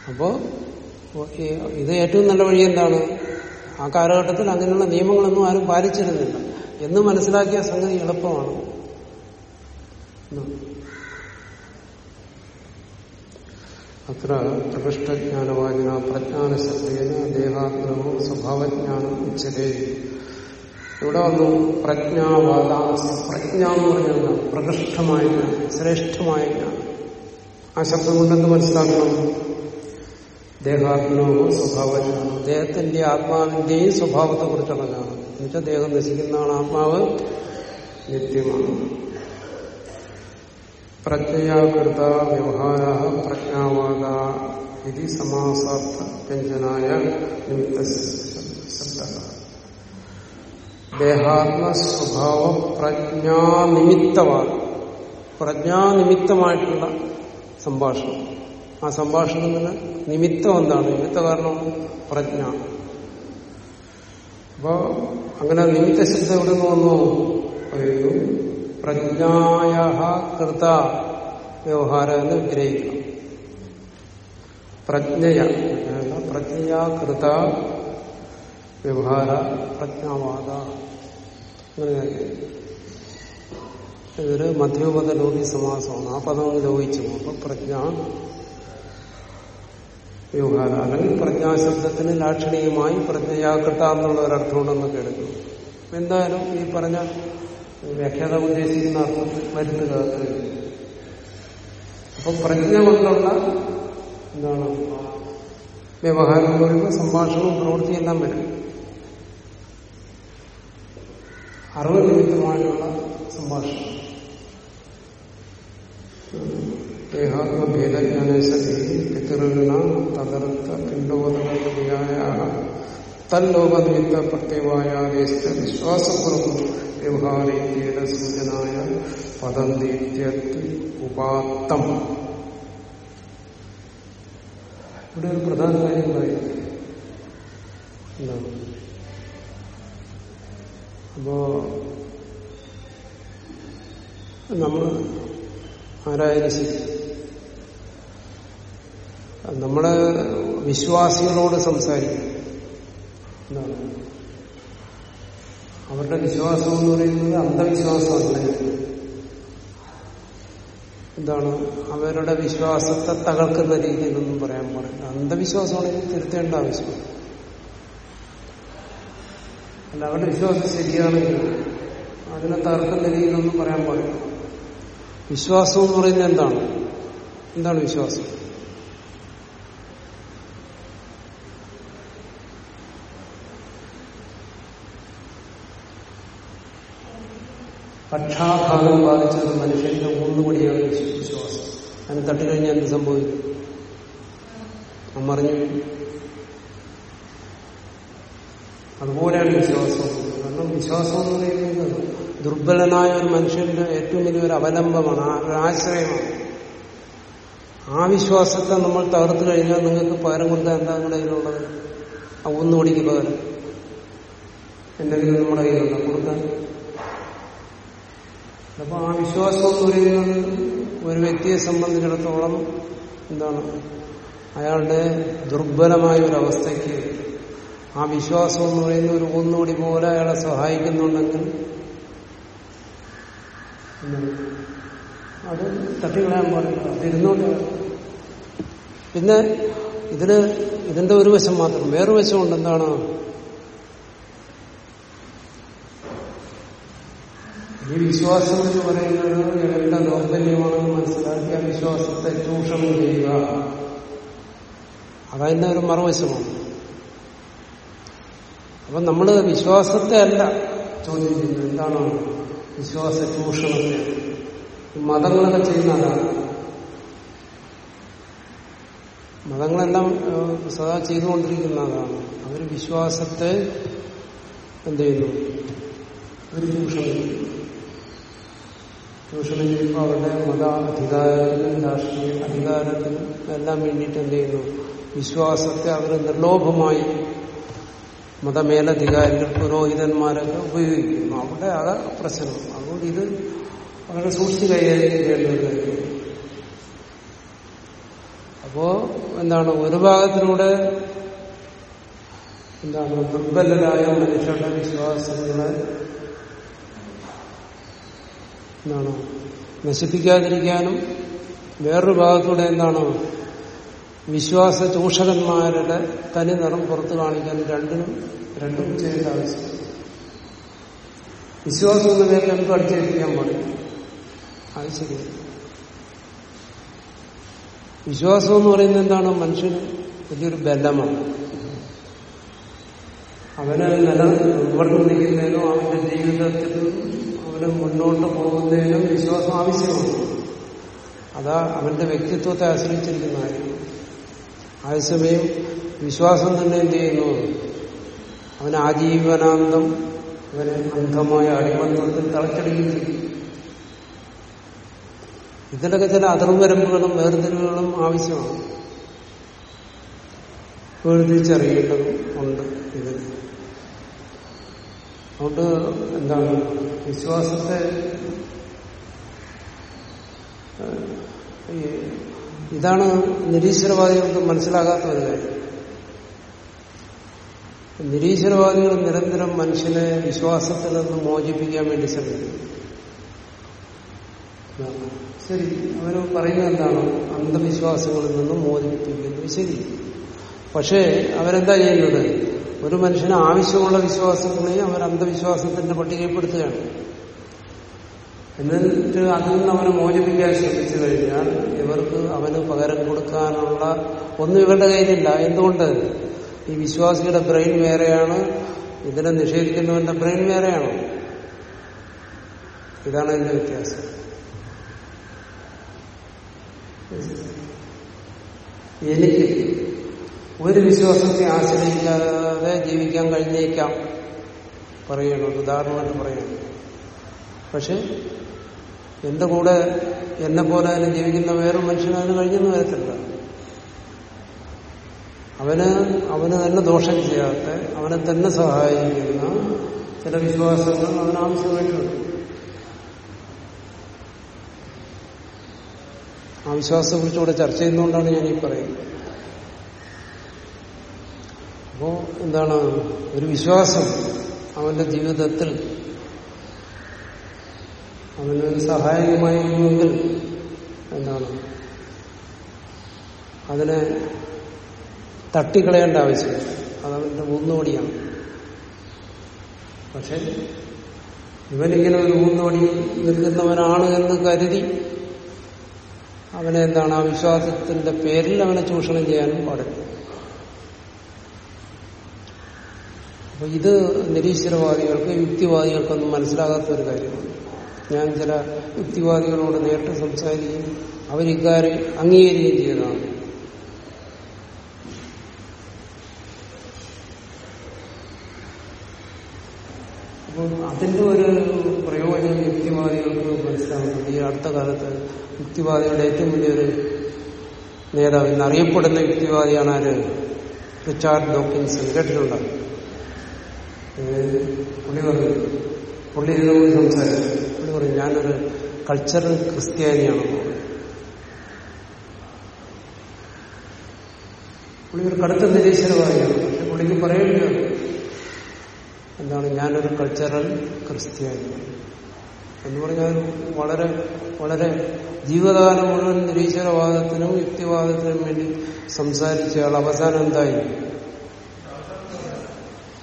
അപ്പോ ഇത് ഏറ്റവും നല്ല വഴി എന്താണ്? ആ കാലഘട്ടത്തിൽ അങ്ങനെയുള്ള നിയമങ്ങളൊന്നും ആരും പാലിച്ചിരുന്നില്ല. എന്ന് മനസ്സിലാക്കിയ സംഗതി എളുപ്പമാണ്. അത്ര പ്രകൃഷ്ടജ്ഞാനവാചന പ്രജ്ഞാനശബ്ദേന ദേഹാഗ്രഹവും സ്വഭാവജ്ഞാനം ഉച്ചതേ ഇവിടെ വന്നു പ്രജ്ഞാവാദ പ്രജ്ഞ എന്ന് പറഞ്ഞാൽ പ്രകൃഷ്ടമായ ശ്രേഷ്ഠമായ ആ ശബ്ദം കൊണ്ടെന്ന് മനസ്സിലാക്കണം? ദേഹാത്മനോ സ്വഭാവജ്ഞാനം ദേഹത്തിന്റെ ആത്മാവിന്റെയും സ്വഭാവത്തെ കുറിച്ചുള്ള ജ്ഞാനം എന്നുവെച്ചാൽ ദേഹം നശിക്കുന്നതാണ് ആത്മാവ് നിത്യമാണ്. പ്രജ്ഞയാകൃത വ്യവഹാര പ്രജ്ഞാവാദ ഇത് സമാസാർത്ഥ വ്യഞ്ജനായ നിമിത്ത ശബ്ദ. ദേഹാത്മസ്വഭാവ പ്രജ്ഞാനിമിത്തമാണ്. പ്രജ്ഞാനിമിത്തമായിട്ടുള്ള സംഭാഷണം. ആ സംഭാഷണത്തിന് നിമിത്തം എന്താണ്? നിമിത്ത കാരണം പ്രജ്ഞ. അപ്പോ അങ്ങനെ നിമിത്ത ശബ്ദം എവിടെ നിന്ന് വന്നു? പറയുന്നു പ്രജ്ഞായ കൃത വ്യവഹാരം എന്ന് വിഗ്രഹിക്കണം പ്രജ്ഞയ പ്രജ്ഞയാ കൃത വ്യവഹാര പ്രജ്ഞാവാദ. അങ്ങനെ ഇതൊരു മധ്യോപത ലോകി സമാസമാണ്. ആ പദം ലോകിച്ചു അപ്പൊ പ്രജ്ഞ വ്യവഹാര അല്ലെങ്കിൽ പ്രജ്ഞാശബ്ദത്തിന് ലാക്ഷണീയമായി പ്രജ്ഞയാകൃത എന്നുള്ള ഒരർത്ഥമുണ്ടെന്നൊക്കെ എടുക്കുന്നു എന്തായാലും ഈ പറഞ്ഞ വ്യാഖ്യാത ഉദ്ദേശിക്കുന്ന അർത്ഥം വരുത്തുക അപ്പൊ പ്രജ്ഞ കൊണ്ടുള്ള എന്താണ്? വ്യവഹാരം എന്ന് സംഭാഷണവും പ്രവൃത്തിയെല്ലാം വരും. അറിവ് നിമിത്തമായിട്ടുള്ള സംഭാഷണം. ദേഹാത്മഭേദജ്ഞാനസതി പിതൃണ തകർത്ത പിണ്ടോദമായ തല്ലോകനിമിത്ത പ്രത്യവായാദേശ വിശ്വാസപൂർവം വ്യവഹാരീത്യേത സൂചനായ പദന്തീത്യത്തിൽ ഉപാത്തം ഇവിടെ ഒരു പ്രധാന കാര്യം പറയും. എന്താണ്? അപ്പോ നമ്മൾ ആരായാലും ശരി നമ്മൾ വിശ്വാസികളോട് സംസാരിക്കും. എന്താണ്? അവരുടെ വിശ്വാസം എന്ന് പറയുന്നത് അന്ധവിശ്വാസമല്ല. എന്താണ്? അവരുടെ വിശ്വാസത്തെ തകർക്കുന്ന രീതിയിലൊന്നും പറയാൻ പാടില്ല. അന്ധവിശ്വാസമാണെങ്കിൽ തിരുത്തേണ്ട ആവശ്യം. അല്ല അവരുടെ വിശ്വാസം ശരിയാണെങ്കിൽ അതിനെ തകർക്കുന്ന രീതിയിലൊന്നും പറയാൻ പാടില്ല. വിശ്വാസം എന്ന് പറയുന്നത് എന്താണ്? എന്താണ് വിശ്വാസം? പക്ഷാഘാതം ബാധിച്ചത് മനുഷ്യന്റെ ഒന്നുകൂടിയാണ് വിശ്വാസം. അതിന് തട്ടിക്കഴിഞ്ഞാൽ എന്ത് സംഭവിക്കും? അമ്മറിഞ്ഞു അതുപോലെയാണ് വിശ്വാസം. കാരണം വിശ്വാസം എന്ന് പറയുന്നത് ദുർബലനായ ഒരു മനുഷ്യന്റെ ഏറ്റവും വലിയൊരു അവലംബമാണ് ആശ്രയമാണ്. ആ വിശ്വാസത്തെ നമ്മൾ തകർത്തു കഴിഞ്ഞാൽ നിങ്ങൾക്ക് പകരം കൊടുക്കാൻ എന്താ നിങ്ങളുടെ കയ്യിലുള്ളത്? ആ ഒന്നുകൂടിക്ക് പകരം. എന്തെങ്കിലും നമ്മുടെ കയ്യിലുണ്ടോ? കൊടുക്കാൻ അപ്പൊ ആ വിശ്വാസം എന്ന് പറയുന്നത് ഒരു വ്യക്തിയെ സംബന്ധിച്ചിടത്തോളം എന്താണ്? അയാളുടെ ദുർബലമായ ഒരു അവസ്ഥയ്ക്ക് ആ വിശ്വാസം എന്ന് പറയുന്ന ഒരു ഒന്നുകൂടി പോലെ അയാളെ സഹായിക്കുന്നുണ്ടെങ്കിൽ അത് തട്ടിക്കളയാൻ പാടില്ല. അതിരുന്നോണ്ട് പിന്നെ ഇതിന് ഇതിന്റെ ഒരു വശം മാത്രം. വേറൊരു വശമുണ്ട് എന്താണ് ഈ വിശ്വാസം എന്ന് പറയുന്നത് ഞങ്ങളുടെ ദൗർബല്യമാണെന്ന് മനസ്സിലാക്കി ആ വിശ്വാസത്തെ ചൂഷണം ചെയ്യുക. അതതിന്റെ ഒരു മറുവശമാണ്. അപ്പൊ നമ്മൾ വിശ്വാസത്തെ അല്ല ചോദ്യം ചെയ്യുന്നത് എന്താണ്? വിശ്വാസ ചൂഷണത്തെ മതങ്ങളൊക്കെ ചെയ്യുന്ന അതാണ് മതങ്ങളെല്ലാം സദാ ചെയ്തുകൊണ്ടിരിക്കുന്ന അതാണ് അവർ വിശ്വാസത്തെ എന്ത് ചെയ്യുന്നു? അവർ ചൂഷണം ചൂഷണം ചെയ്യുമ്പോൾ അവരുടെ മത അധികാരത്തിനും രാഷ്ട്രീയ അധികാരത്തിനും എല്ലാം വേണ്ടിയിട്ട് എന്ത് ചെയ്യുന്നു? വിശ്വാസത്തെ അവർ നിർലോഭമായി മതമേലധികാരികൾ പുരോഹിതന്മാരൊക്കെ ഉപയോഗിക്കുന്നു. അവിടെ അത് പ്രശ്നം. അതുകൊണ്ട് ഇത് വളരെ സൂക്ഷിച്ച് കൈകാര്യം ഒരു അപ്പോ എന്താണ്? ഒരു ഭാഗത്തിലൂടെ എന്താണ്? ദുർബലരായ മനുഷ്യരുടെ വിശ്വാസങ്ങളെ എന്താണ്? നശിപ്പിക്കാതിരിക്കാനും വേറൊരു ഭാഗത്തൂടെ എന്താണ് വിശ്വാസ ചൂഷകന്മാരുടെ തനി നിറം പുറത്തു കാണിക്കാൻ രണ്ടിനും രണ്ടും ചെയ്യേണ്ട ആവശ്യം. വിശ്വാസം എന്ന പേരിൽ എന്തും അടിച്ചേൽപ്പിക്കാൻ പാടില്ല. അത് വിശ്വാസം എന്ന് പറയുന്നത് എന്താണ്? മനുഷ്യന് വലിയൊരു ബലമാണ്. അവന് നില നിവർന്നിരിക്കുന്നതിനും അവന്റെ ജീവിതത്തിൽ അവന് മുന്നോട്ട് പോകുന്നതിനും വിശ്വാസം ആവശ്യമാണ്. അതാ അവന്റെ വ്യക്തിത്വത്തെ ആശ്രയിച്ചിരിക്കുന്ന കാര്യം. അതേസമയം വിശ്വാസം തന്നെ എന്ത് ചെയ്യുന്നു? അവന് ആജീവനാന്തം അവന് അന്ധമായ അടിമന്ത്രത്തിൽ തളച്ചടിക്കുന്നു ഇതിലൊക്കെ ചില അതിർവരമ്പുകളും വേർതിരിവുകളും ആവശ്യമാണ്. വേർതിരിച്ചറിയേണ്ടതും ഉണ്ട് ഇതിൽ അതുകൊണ്ട് എന്താണ്? വിശ്വാസത്തെ ഇതാണ് നിരീശ്വരവാദികൾക്ക് മനസ്സിലാകാത്ത ഒരു കാര്യം. നിരീശ്വരവാദികൾ നിരന്തരം മനുഷ്യനെ വിശ്വാസത്തിൽ നിന്ന് മോചിപ്പിക്കാൻ വേണ്ടി ശ്രമിക്കുന്നു. ശരി അവർ പറയുന്നത് എന്താണ്? അന്ധവിശ്വാസങ്ങളിൽ നിന്നും മോചിപ്പിക്കുന്നത് ശരി. പക്ഷേ അവരെന്താ ചെയ്യുന്നത്? ഒരു മനുഷ്യന് ആവശ്യമുള്ള വിശ്വാസങ്ങളെയും അവർ അന്ധവിശ്വാസത്തിന്റെ പട്ടികപ്പെടുത്തുകയാണ്. എന്നിട്ട് അതിൽ നിന്ന് അവനെ മോചിപ്പിക്കാൻ ശ്രമിച്ചു കഴിഞ്ഞാൽ ഇവർക്ക് അവന് പകരം കൊടുക്കാനുള്ള ഒന്നും ഇവരുടെ കയ്യിലില്ല. എന്തുകൊണ്ട്? ഈ വിശ്വാസിയുടെ ബ്രെയിൻ വേറെയാണ് ഇതിനെ നിഷേധിക്കുന്നവന്റെ ബ്രെയിൻ വേറെയാണ്. ഇതാണ് എന്റെ വ്യത്യാസം. എനിക്ക് ഒരു വിശ്വാസത്തെ ആശ്രയിക്കാതെ ജീവിക്കാൻ കഴിഞ്ഞേക്കാം പറയണം. ഉദാഹരണമായിട്ട് പറയണം പക്ഷെ എന്റെ കൂടെ എന്നെ പോലെ അതിന് ജീവിക്കുന്ന വേറൊരു മനുഷ്യന് അതിന് കഴിഞ്ഞെന്ന് വരത്തില്ല. അവന് അവന് തന്നെ ദോഷം ചെയ്യാത്ത അവനെ തന്നെ സഹായിക്കുന്ന ചില വിശ്വാസങ്ങൾ അവനാവശ്യമായിട്ടുണ്ട് ആ വിശ്വാസത്തെ കുറിച്ചുകൂടെ ചർച്ച ചെയ്യുന്നതുകൊണ്ടാണ് ഞാൻ ഈ പറയുന്നത്. അപ്പോ എന്താണ്? ഒരു വിശ്വാസം അവന്റെ ജീവിതത്തിൽ അവനൊരു സഹായകമായിരുന്നുവെങ്കിൽ എന്താണ്? അതിനെ തട്ടിക്കളയേണ്ട ആവശ്യമില്ല. അതവന്റെ ഊന്നുകൊടിയാണ് പക്ഷെ ഇവനിങ്ങനെ ഒരു ഊന്നോടി നിൽക്കുന്നവനാണ് എന്ന് കരുതി അവനെ എന്താണ് ആ വിശ്വാസത്തിന്റെ പേരിൽ അവനെ ചൂഷണം ചെയ്യാനും പാടില്ല. അപ്പൊ ഇത് നിരീശ്വരവാദികൾക്ക് യുക്തിവാദികൾക്കൊന്നും മനസ്സിലാകാത്ത ഒരു കാര്യമാണ്. ഞാൻ ചില യുക്തിവാദികളോട് നേരിട്ട് സംസാരിക്കുകയും അവരിക്കാരെ അംഗീകരിക്കുകയും ചെയ്തതാണ്. അതിന്റെ ഒരു പ്രയോജനം യുക്തിവാദികൾക്ക് മനസ്സിലാകുന്നുണ്ട് ഈ അടുത്ത കാലത്ത് യുക്തിവാദികളുടെ ഏറ്റവും വലിയൊരു നേതാവ് ഇന്ന് അറിയപ്പെടുന്ന യുക്തിവാദിയാണ് ആര്? Richard Dawkins. കേട്ടിട്ടുണ്ടോ? ഏഹ് പുള്ളി പറഞ്ഞു പുള്ളി ഇതിനോട് സംസാരിച്ചു. പുള്ളി പറയും. ഞാനൊരു കൾച്ചറൽ ക്രിസ്ത്യാനിയാണെന്ന് പറയും. പുള്ളി കടുത്ത നിരീശ്വരവാദിയാണ്. പക്ഷെ പുള്ളിക്ക് പറയുന്നു എന്താണ് ഞാനൊരു കൾച്ചറൽ ക്രിസ്ത്യാനി. എന്ന് പറഞ്ഞാൽ വളരെ വളരെ ജീവിതകാലം മുഴുവൻ നിരീശ്വരവാദത്തിനും യുക്തിവാദത്തിനും വേണ്ടി സംസാരിച്ച ആൾ അവസാനം എന്തായി?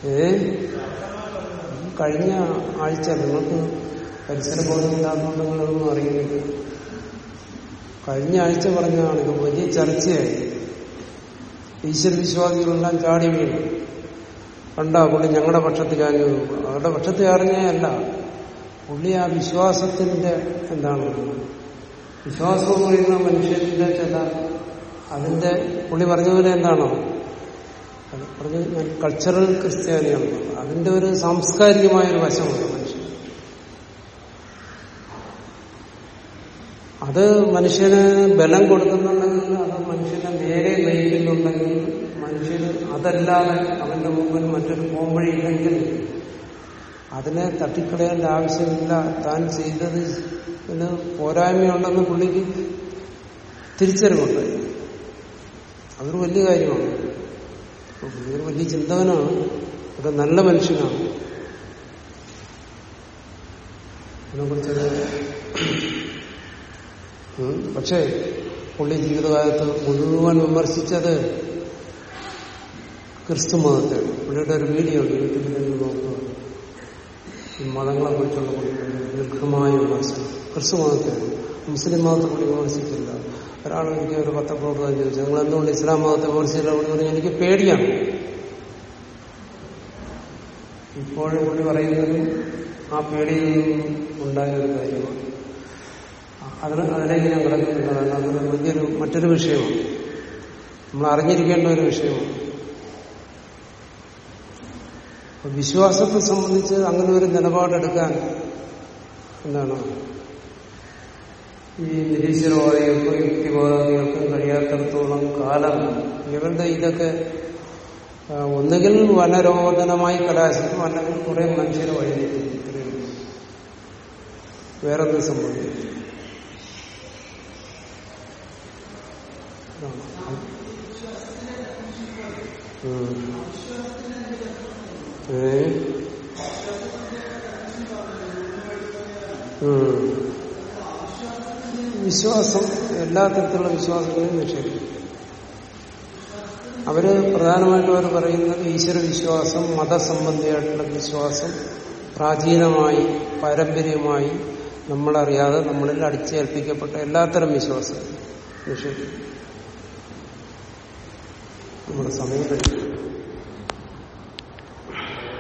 ഏ? കഴിഞ്ഞ ആഴ്ച നിങ്ങൾക്ക് പരിസര ബോധമില്ലാത്തതുകൊണ്ട് നിങ്ങളൊന്നും അറിയുന്നില്ല കഴിഞ്ഞ ആഴ്ച പറഞ്ഞതാണ് ഇത് വലിയ ചർച്ചയായി. ഈശ്വര വിശ്വാസികളെല്ലാം ചാടി വീണു. കണ്ടാ പുള്ളി ഞങ്ങളുടെ പക്ഷത്ത് ചാഞ്ഞു അവരുടെ പക്ഷത്ത് അറിഞ്ഞല്ല പുള്ളി ആ വിശ്വാസത്തിന്റെ എന്താണ്? വിശ്വാസം എന്ന് പറയുന്ന മനുഷ്യന്റെ ചില അതിന്റെ പുള്ളി പറഞ്ഞതുപോലെ എന്താണോ? പറഞ്ഞു ഞാൻ കൾച്ചറൽ ക്രിസ്ത്യാനിയാണ് അതിന്റെ ഒരു സാംസ്കാരികമായ ഒരു വശമുണ്ട്. അത് മനുഷ്യന് ബലം കൊടുക്കുന്നുണ്ടെങ്കിൽ അത് മനുഷ്യനെ നേരെ നയിക്കുന്നുണ്ടെങ്കിൽ മനുഷ്യന് അതല്ലാതെ അവന്റെ മുമ്പിൽ മറ്റൊരു പോംവഴിയില്ലെങ്കിൽ അതിനെ തട്ടിക്കളയേണ്ട ആവശ്യമില്ല. താൻ ചെയ്തത് പോരായ്മയുണ്ടെന്ന് പുള്ളിക്ക് തിരിച്ചറിവുണ്ട്. അതൊരു വലിയ കാര്യമാണ്. പുള്ളിയൊരു വലിയ ചിന്തകനാണ്. ഒരു നല്ല മനുഷ്യനാണ്. അതിനെക്കുറിച്ചൊരു ഉം. പക്ഷേ പുള്ളി ജീവിതകാലത്ത് മുഴുവൻ വിമർശിച്ചത് ക്രിസ്തു മതത്തെ പുള്ളിയുടെ ഒരു വീഡിയോ ഉണ്ട് യൂട്യൂബിൽ നിന്ന് നോക്കുക. ഈ മതങ്ങളെ കുറിച്ചുള്ള ദീർഘമായ വിമർശനം. ക്രിസ്തു മതത്തെയാണ്. മുസ്ലിം മതത്തെ പുള്ളി വിമർശിച്ചില്ല. ഒരാൾ എനിക്ക് ഒരു പത്രപ്രവർത്തകൻ ചോദിച്ചു നിങ്ങൾ എന്തുകൊണ്ട് ഇസ്ലാം മതത്തെ വിമർശിച്ചില്ല? പറഞ്ഞു എനിക്ക് പേടിയാണ്. ഇപ്പോഴും പുള്ളി പറയുന്നത് ആ പേടിയിൽ നിന്നും ഉണ്ടായ ഒരു കാര്യമാണ്. അതിന് അതിലേക്ക് ഞാൻ കിടക്കുന്നില്ല കാരണം അതൊരു വലിയൊരു മറ്റൊരു വിഷയമാണ്. നമ്മൾ അറിഞ്ഞിരിക്കേണ്ട ഒരു വിഷയമാണ്. വിശ്വാസത്തെ സംബന്ധിച്ച് അങ്ങനെ ഒരു നിലപാടെടുക്കാൻ എന്താണ്? ഈ നിരീശ്വരവാദികൾക്കും യുക്തിവാദികൾക്കും കഴിയാത്തടത്തോളം കാലം ഇവരുടെ ഇതൊക്കെ ഒന്നുകിൽ വനരോധനമായി കലാശിക്കും അല്ലെങ്കിൽ കുറെ മനുഷ്യരെ വഴിയിട്ടുണ്ട് ഇത്രയും വേറെ വേറൊന്നും സംഭവിക്കും വിശ്വാസം എല്ലാ തരത്തിലുള്ള വിശ്വാസങ്ങളെയും നിഷേധിക്കും. അവർ പ്രധാനമായിട്ടും അവർ പറയുന്നത് ഈശ്വര വിശ്വാസം മതസംബന്ധിയായിട്ടുള്ള വിശ്വാസം പ്രാചീനമായി പാരമ്പര്യമായി നമ്മളറിയാതെ നമ്മളിൽ അടിച്ചേൽപ്പിക്കപ്പെട്ട എല്ലാത്തരം വിശ്വാസം നിഷേധിക്കും. നമ്മുടെ സമയം കഴിഞ്ഞു